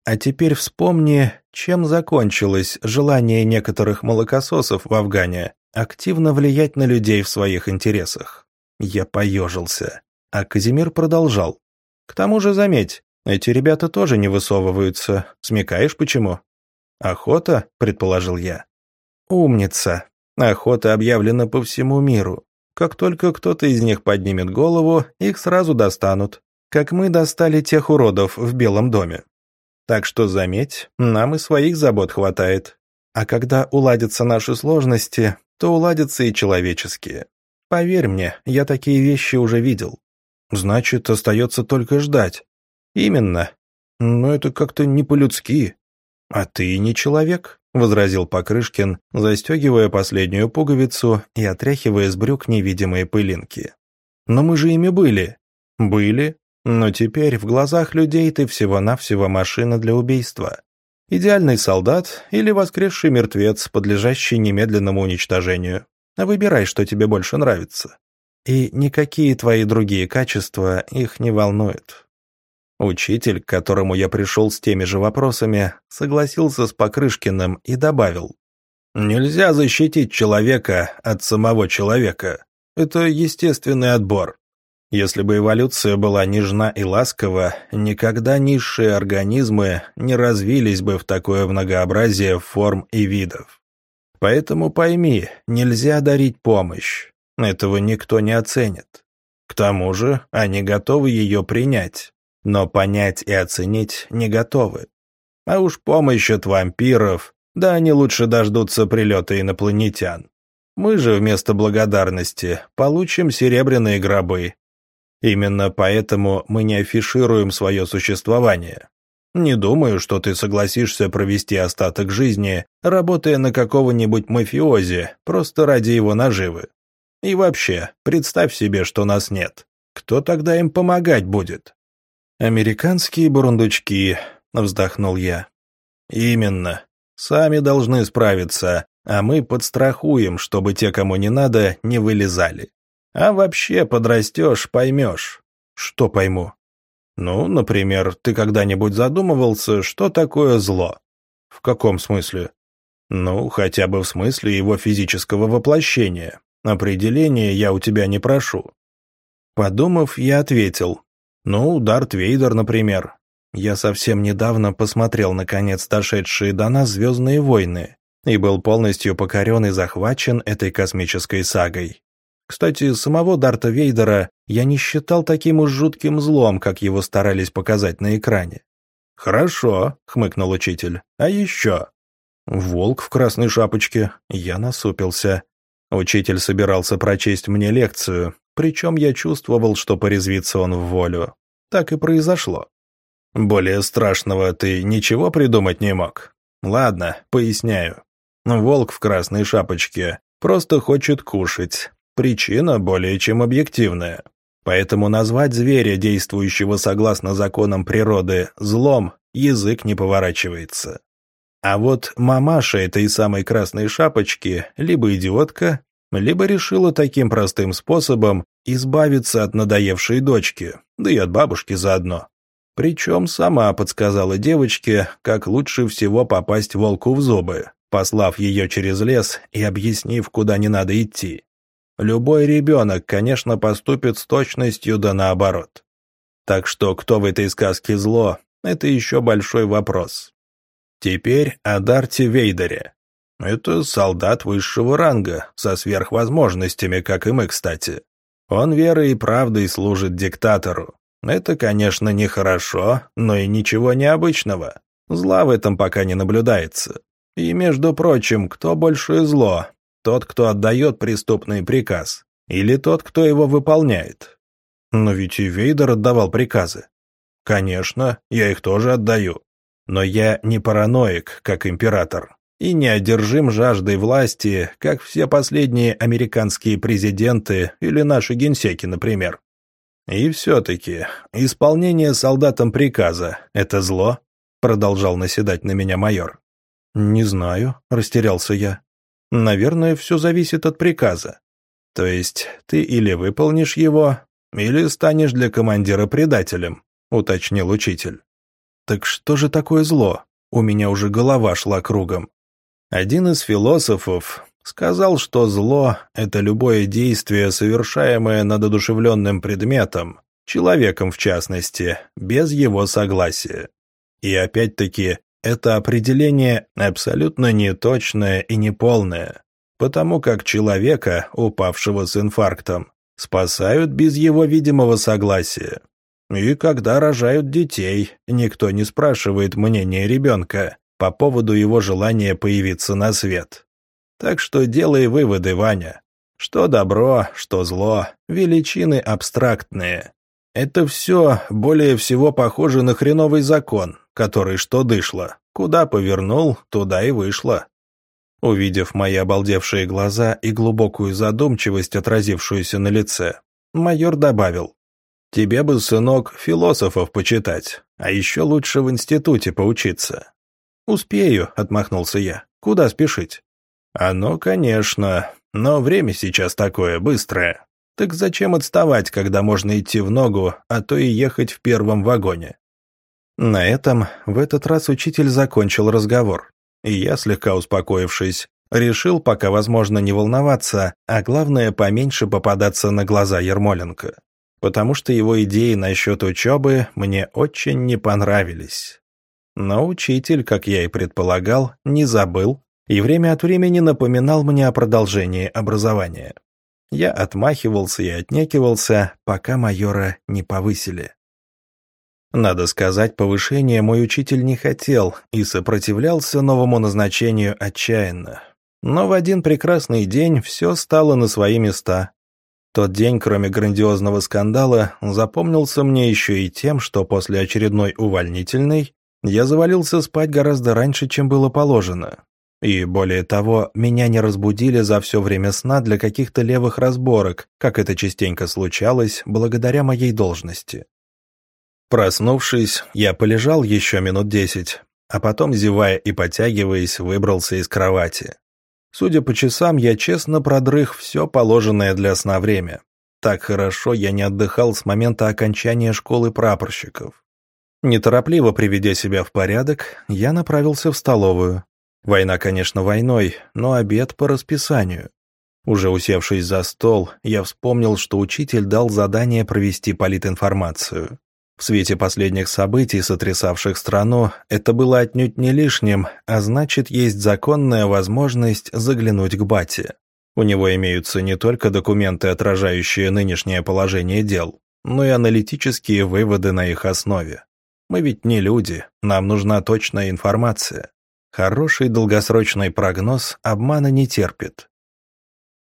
А теперь вспомни, чем закончилось желание некоторых молокососов в Афгане активно влиять на людей в своих интересах. Я поежился. А Казимир продолжал. К тому же, заметь, эти ребята тоже не высовываются. Смекаешь, почему? Охота, предположил я. Умница. Охота объявлена по всему миру. Как только кто-то из них поднимет голову, их сразу достанут. Как мы достали тех уродов в Белом доме. Так что, заметь, нам и своих забот хватает. А когда уладятся наши сложности, то уладятся и человеческие. Поверь мне, я такие вещи уже видел. Значит, остается только ждать. Именно. Но это как-то не по-людски. А ты не человек, возразил Покрышкин, застегивая последнюю пуговицу и отряхивая с брюк невидимые пылинки. Но мы же ими были. Были, но теперь в глазах людей ты всего-навсего машина для убийства. Идеальный солдат или воскресший мертвец, подлежащий немедленному уничтожению. Выбирай, что тебе больше нравится. И никакие твои другие качества их не волнуют. Учитель, к которому я пришел с теми же вопросами, согласился с Покрышкиным и добавил. «Нельзя защитить человека от самого человека. Это естественный отбор. Если бы эволюция была нежна и ласкова, никогда низшие организмы не развились бы в такое многообразие форм и видов. Поэтому пойми, нельзя дарить помощь. Этого никто не оценит. К тому же они готовы ее принять, но понять и оценить не готовы. А уж помощь от вампиров, да они лучше дождутся прилета инопланетян. Мы же вместо благодарности получим серебряные гробы, Именно поэтому мы не афишируем свое существование. Не думаю, что ты согласишься провести остаток жизни, работая на какого-нибудь мафиози, просто ради его наживы. И вообще, представь себе, что нас нет. Кто тогда им помогать будет? Американские бурундучки, вздохнул я. Именно. Сами должны справиться, а мы подстрахуем, чтобы те, кому не надо, не вылезали. А вообще подрастешь, поймешь. Что пойму? Ну, например, ты когда-нибудь задумывался, что такое зло? В каком смысле? Ну, хотя бы в смысле его физического воплощения. Определения я у тебя не прошу. Подумав, я ответил. Ну, Дарт Вейдер, например. Я совсем недавно посмотрел, наконец, дошедшие до нас «Звездные войны» и был полностью покорен и захвачен этой космической сагой. Кстати, самого Дарта Вейдера я не считал таким уж жутким злом, как его старались показать на экране. «Хорошо», — хмыкнул учитель. «А еще?» «Волк в красной шапочке». Я насупился. Учитель собирался прочесть мне лекцию, причем я чувствовал, что порезвится он в волю. Так и произошло. «Более страшного ты ничего придумать не мог?» «Ладно, поясняю. Волк в красной шапочке просто хочет кушать, Причина более чем объективная. Поэтому назвать зверя, действующего согласно законам природы, злом, язык не поворачивается. А вот мамаша этой самой красной шапочки либо идиотка, либо решила таким простым способом избавиться от надоевшей дочки, да и от бабушки заодно. Причем сама подсказала девочке, как лучше всего попасть волку в зубы, послав ее через лес и объяснив, куда не надо идти. Любой ребенок, конечно, поступит с точностью да наоборот. Так что кто в этой сказке зло, это еще большой вопрос. Теперь о Дарте Вейдере. Это солдат высшего ранга, со сверхвозможностями, как и мы, кстати. Он верой и правдой служит диктатору. Это, конечно, нехорошо, но и ничего необычного. Зла в этом пока не наблюдается. И, между прочим, кто большее зло, тот, кто отдает преступный приказ, или тот, кто его выполняет? Но ведь и Вейдер отдавал приказы. Конечно, я их тоже отдаю. Но я не параноик, как император, и не одержим жаждой власти, как все последние американские президенты или наши генсеки, например. И все-таки, исполнение солдатам приказа — это зло? Продолжал наседать на меня майор. «Не знаю», — растерялся я. Наверное, все зависит от приказа. То есть ты или выполнишь его, или станешь для командира предателем, уточнил учитель. Так что же такое зло? У меня уже голова шла кругом. Один из философов сказал, что зло – это любое действие, совершаемое над одушевленным предметом, человеком в частности, без его согласия. И опять-таки, это определение абсолютно неточное и неполное, потому как человека, упавшего с инфарктом, спасают без его видимого согласия. И когда рожают детей, никто не спрашивает мнения ребенка по поводу его желания появиться на свет. Так что делай выводы, Ваня. Что добро, что зло, величины абстрактные. Это все более всего похоже на хреновый закон, который что дышло. Куда повернул, туда и вышло. Увидев мои обалдевшие глаза и глубокую задумчивость, отразившуюся на лице, майор добавил. Тебе бы, сынок, философов почитать, а еще лучше в институте поучиться». «Успею», — отмахнулся я. «Куда спешить?» «Оно, конечно, но время сейчас такое, быстрое. Так зачем отставать, когда можно идти в ногу, а то и ехать в первом вагоне?» На этом в этот раз учитель закончил разговор, и я, слегка успокоившись, решил пока возможно не волноваться, а главное поменьше попадаться на глаза Ермоленко потому что его идеи насчет учебы мне очень не понравились. Но учитель, как я и предполагал, не забыл и время от времени напоминал мне о продолжении образования. Я отмахивался и отнекивался, пока майора не повысили. Надо сказать, повышение мой учитель не хотел и сопротивлялся новому назначению отчаянно. Но в один прекрасный день все стало на свои места, тот день, кроме грандиозного скандала, запомнился мне еще и тем, что после очередной увольнительной я завалился спать гораздо раньше, чем было положено. И более того, меня не разбудили за все время сна для каких-то левых разборок, как это частенько случалось, благодаря моей должности. Проснувшись, я полежал еще минут десять, а потом, зевая и потягиваясь, выбрался из кровати. Судя по часам, я честно продрых все положенное для сна время. Так хорошо я не отдыхал с момента окончания школы прапорщиков. Неторопливо приведя себя в порядок, я направился в столовую. Война, конечно, войной, но обед по расписанию. Уже усевшись за стол, я вспомнил, что учитель дал задание провести политинформацию. В свете последних событий, сотрясавших страну, это было отнюдь не лишним, а значит, есть законная возможность заглянуть к бате. У него имеются не только документы, отражающие нынешнее положение дел, но и аналитические выводы на их основе. Мы ведь не люди, нам нужна точная информация. Хороший долгосрочный прогноз обмана не терпит.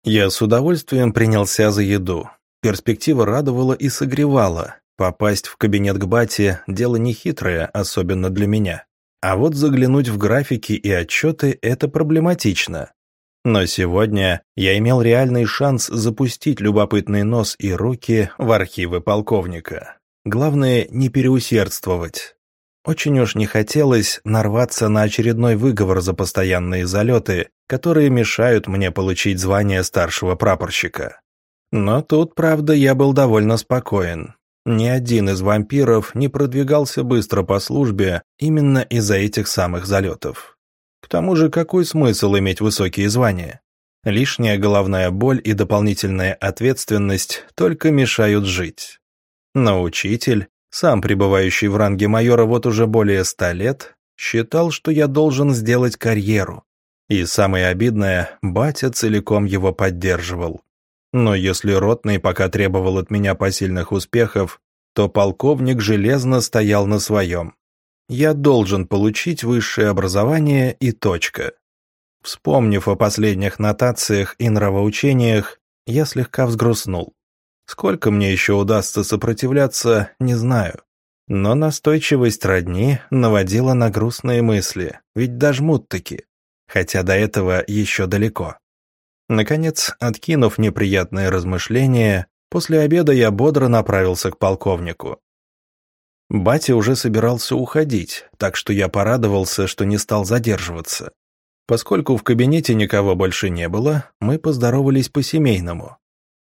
Я с удовольствием принялся за еду. Перспектива радовала и согревала, Попасть в кабинет к бате – дело нехитрое, особенно для меня. А вот заглянуть в графики и отчеты – это проблематично. Но сегодня я имел реальный шанс запустить любопытный нос и руки в архивы полковника. Главное, не переусердствовать. Очень уж не хотелось нарваться на очередной выговор за постоянные залеты, которые мешают мне получить звание старшего прапорщика. Но тут, правда, я был довольно спокоен. Ни один из вампиров не продвигался быстро по службе именно из-за этих самых залетов. К тому же, какой смысл иметь высокие звания? Лишняя головная боль и дополнительная ответственность только мешают жить. Но учитель, сам пребывающий в ранге майора вот уже более ста лет, считал, что я должен сделать карьеру. И самое обидное, батя целиком его поддерживал. Но если ротный пока требовал от меня посильных успехов, то полковник железно стоял на своем. Я должен получить высшее образование и точка. Вспомнив о последних нотациях и нравоучениях, я слегка взгрустнул. Сколько мне еще удастся сопротивляться, не знаю. Но настойчивость родни наводила на грустные мысли, ведь дожмут-таки, хотя до этого еще далеко. Наконец, откинув неприятные размышления, после обеда я бодро направился к полковнику. Батя уже собирался уходить, так что я порадовался, что не стал задерживаться. Поскольку в кабинете никого больше не было, мы поздоровались по-семейному.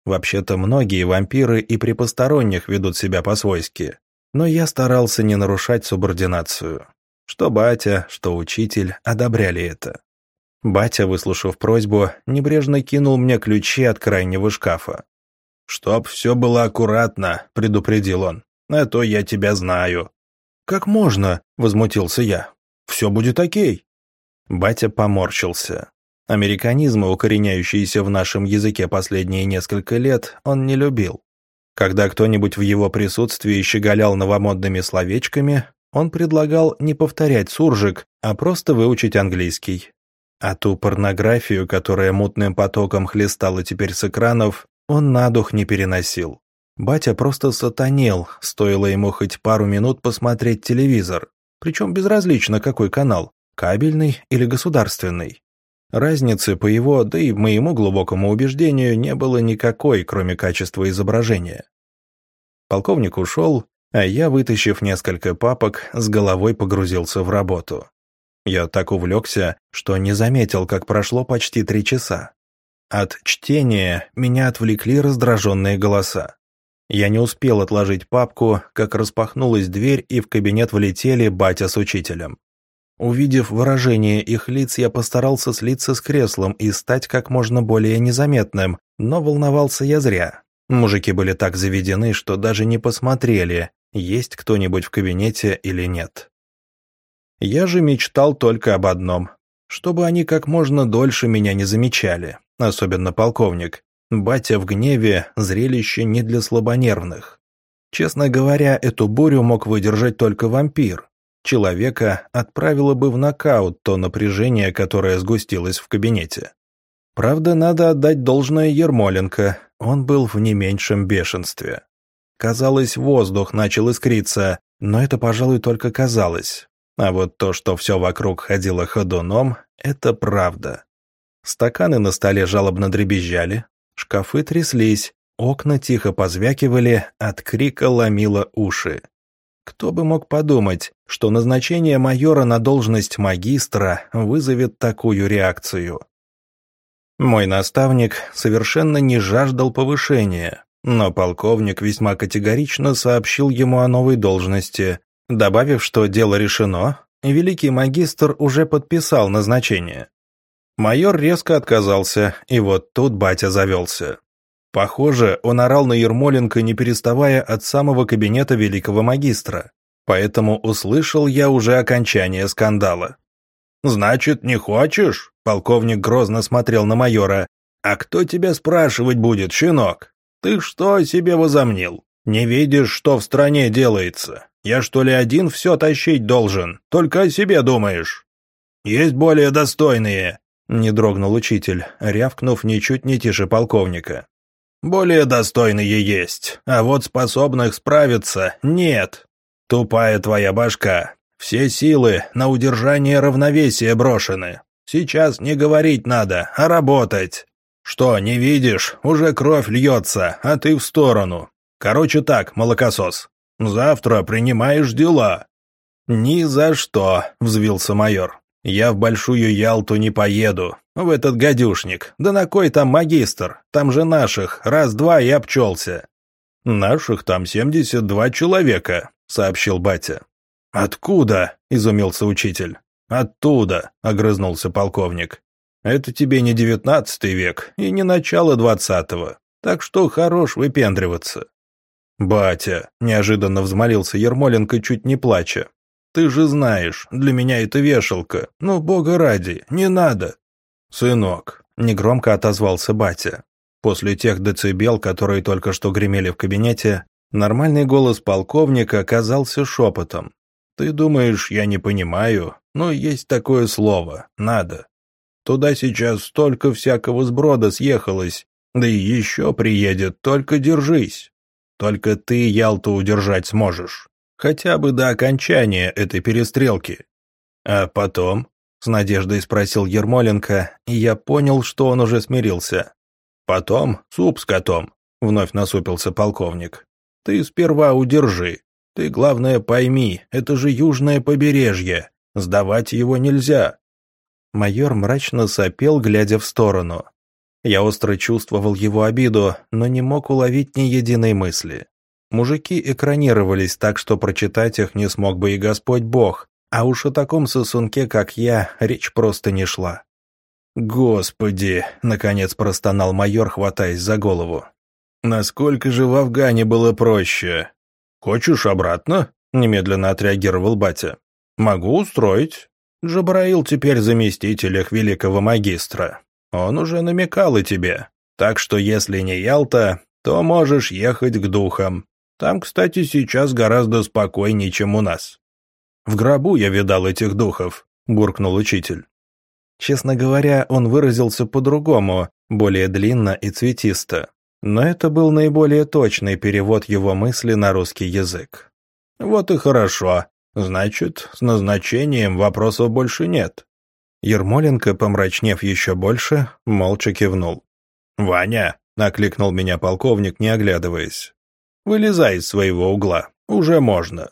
Вообще-то многие вампиры и при посторонних ведут себя по-свойски. Но я старался не нарушать субординацию. Что батя, что учитель одобряли это. Батя, выслушав просьбу, небрежно кинул мне ключи от крайнего шкафа. «Чтоб все было аккуратно», — предупредил он. «А то я тебя знаю». «Как можно?» — возмутился я. «Все будет окей». Батя поморщился. Американизмы, укореняющиеся в нашем языке последние несколько лет, он не любил. Когда кто-нибудь в его присутствии щеголял новомодными словечками, он предлагал не повторять суржик, а просто выучить английский. А ту порнографию, которая мутным потоком хлестала теперь с экранов, он на дух не переносил. Батя просто сатанел, стоило ему хоть пару минут посмотреть телевизор. Причем безразлично, какой канал, кабельный или государственный. Разницы по его, да и моему глубокому убеждению, не было никакой, кроме качества изображения. Полковник ушел, а я, вытащив несколько папок, с головой погрузился в работу. Я так увлекся, что не заметил, как прошло почти три часа. От чтения меня отвлекли раздраженные голоса. Я не успел отложить папку, как распахнулась дверь, и в кабинет влетели батя с учителем. Увидев выражение их лиц, я постарался слиться с креслом и стать как можно более незаметным, но волновался я зря. Мужики были так заведены, что даже не посмотрели, есть кто-нибудь в кабинете или нет. Я же мечтал только об одном, чтобы они как можно дольше меня не замечали, особенно полковник. Батя в гневе – зрелище не для слабонервных. Честно говоря, эту бурю мог выдержать только вампир. Человека отправило бы в нокаут то напряжение, которое сгустилось в кабинете. Правда, надо отдать должное Ермоленко, он был в не меньшем бешенстве. Казалось, воздух начал искриться, но это, пожалуй, только казалось. А вот то, что все вокруг ходило ходуном, это правда. Стаканы на столе жалобно дребезжали, шкафы тряслись, окна тихо позвякивали, от крика ломило уши. Кто бы мог подумать, что назначение майора на должность магистра вызовет такую реакцию? Мой наставник совершенно не жаждал повышения, но полковник весьма категорично сообщил ему о новой должности, добавив, что дело решено, великий магистр уже подписал назначение. Майор резко отказался, и вот тут батя завелся. Похоже, он орал на Ермоленко, не переставая от самого кабинета великого магистра. Поэтому услышал я уже окончание скандала. «Значит, не хочешь?» – полковник грозно смотрел на майора. «А кто тебя спрашивать будет, щенок? Ты что себе возомнил? Не видишь, что в стране делается? Я что ли один все тащить должен? Только о себе думаешь?» «Есть более достойные», – не дрогнул учитель, рявкнув ничуть не тише полковника. «Более достойные есть, а вот способных справиться нет. Тупая твоя башка. Все силы на удержание равновесия брошены. Сейчас не говорить надо, а работать. Что, не видишь? Уже кровь льется, а ты в сторону. Короче так, молокосос. Завтра принимаешь дела». «Ни за что», — взвился майор. «Я в Большую Ялту не поеду. В этот гадюшник. Да на кой там магистр? Там же наших. Раз-два и обчелся». «Наших там семьдесят два человека», — сообщил батя. «Откуда?» — изумился учитель. «Оттуда», — огрызнулся полковник. «Это тебе не девятнадцатый век и не начало двадцатого, так что хорош выпендриваться. «Батя», — неожиданно взмолился Ермоленко, чуть не плача. «Ты же знаешь, для меня это вешалка. Ну, бога ради, не надо». «Сынок», — негромко отозвался батя. После тех децибел, которые только что гремели в кабинете, нормальный голос полковника оказался шепотом. «Ты думаешь, я не понимаю? Но есть такое слово. Надо. Туда сейчас столько всякого сброда съехалось, да и еще приедет, только держись». Только ты Ялту удержать сможешь. Хотя бы до окончания этой перестрелки. А потом, с надеждой спросил Ермоленко, и я понял, что он уже смирился. Потом суп с котом, вновь насупился полковник. Ты сперва удержи. Ты, главное, пойми, это же южное побережье. Сдавать его нельзя. Майор мрачно сопел, глядя в сторону. Я остро чувствовал его обиду, но не мог уловить ни единой мысли. Мужики экранировались так, что прочитать их не смог бы и Господь Бог, а уж о таком сосунке, как я, речь просто не шла. «Господи!» — наконец простонал майор, хватаясь за голову. «Насколько же в Афгане было проще?» «Хочешь обратно?» — немедленно отреагировал батя. «Могу устроить. Джабраил теперь заместитель их великого магистра. Он уже намекал и тебе. Так что если не Ялта, то можешь ехать к духам. Там, кстати, сейчас гораздо спокойнее, чем у нас». «В гробу я видал этих духов», — буркнул учитель. Честно говоря, он выразился по-другому, более длинно и цветисто. Но это был наиболее точный перевод его мысли на русский язык. «Вот и хорошо. Значит, с назначением вопросов больше нет». Ермоленко, помрачнев еще больше, молча кивнул. «Ваня!» — накликнул меня полковник, не оглядываясь. «Вылезай из своего угла. Уже можно».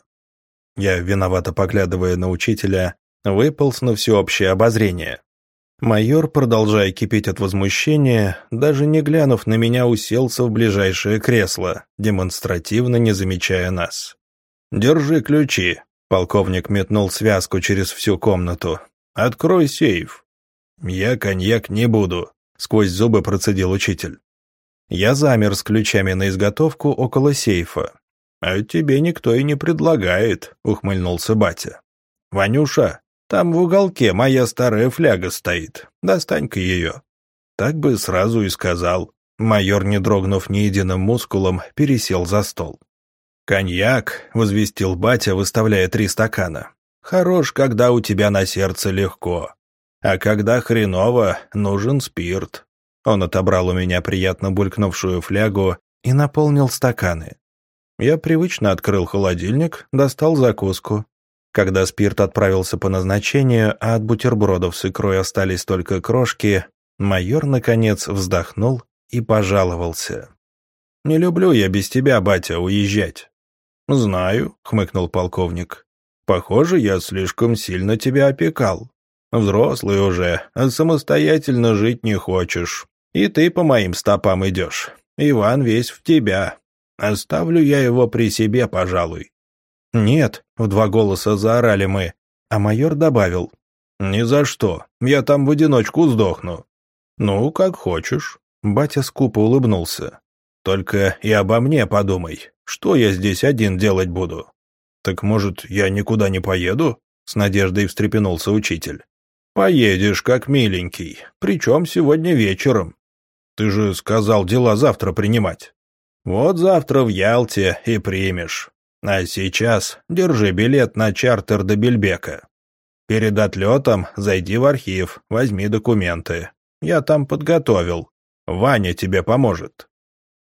Я, виновато поглядывая на учителя, выполз на всеобщее обозрение. Майор, продолжая кипеть от возмущения, даже не глянув на меня, уселся в ближайшее кресло, демонстративно не замечая нас. «Держи ключи», — полковник метнул связку через всю комнату. «Открой сейф». «Я коньяк не буду», — сквозь зубы процедил учитель. Я замер с ключами на изготовку около сейфа. «А тебе никто и не предлагает», — ухмыльнулся батя. «Ванюша, там в уголке моя старая фляга стоит. Достань-ка ее». Так бы сразу и сказал. Майор, не дрогнув ни единым мускулом, пересел за стол. «Коньяк», — возвестил батя, выставляя три стакана. «Хорош, когда у тебя на сердце легко. А когда хреново, нужен спирт». Он отобрал у меня приятно булькнувшую флягу и наполнил стаканы. Я привычно открыл холодильник, достал закуску, когда спирт отправился по назначению, а от бутербродов с икрой остались только крошки, майор, наконец, вздохнул и пожаловался. «Не люблю я без тебя, батя, уезжать». «Знаю», — хмыкнул полковник. «Похоже, я слишком сильно тебя опекал. Взрослый уже, а самостоятельно жить не хочешь. И ты по моим стопам идешь. Иван весь в тебя. Оставлю я его при себе, пожалуй. «Нет», — в два голоса заорали мы, а майор добавил. «Ни за что, я там в одиночку сдохну». «Ну, как хочешь». Батя скупо улыбнулся. «Только и обо мне подумай, что я здесь один делать буду?» «Так, может, я никуда не поеду?» С надеждой встрепенулся учитель. «Поедешь, как миленький, причем сегодня вечером. Ты же сказал дела завтра принимать. Вот завтра в Ялте и примешь. А сейчас держи билет на чартер до Бельбека. Перед отлетом зайди в архив, возьми документы. Я там подготовил. Ваня тебе поможет».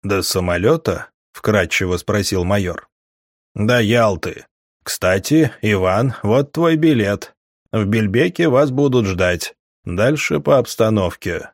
«До самолета?» — вкратчиво спросил майор. «До Ялты. Кстати, Иван, вот твой билет. В Бельбеке вас будут ждать. Дальше по обстановке.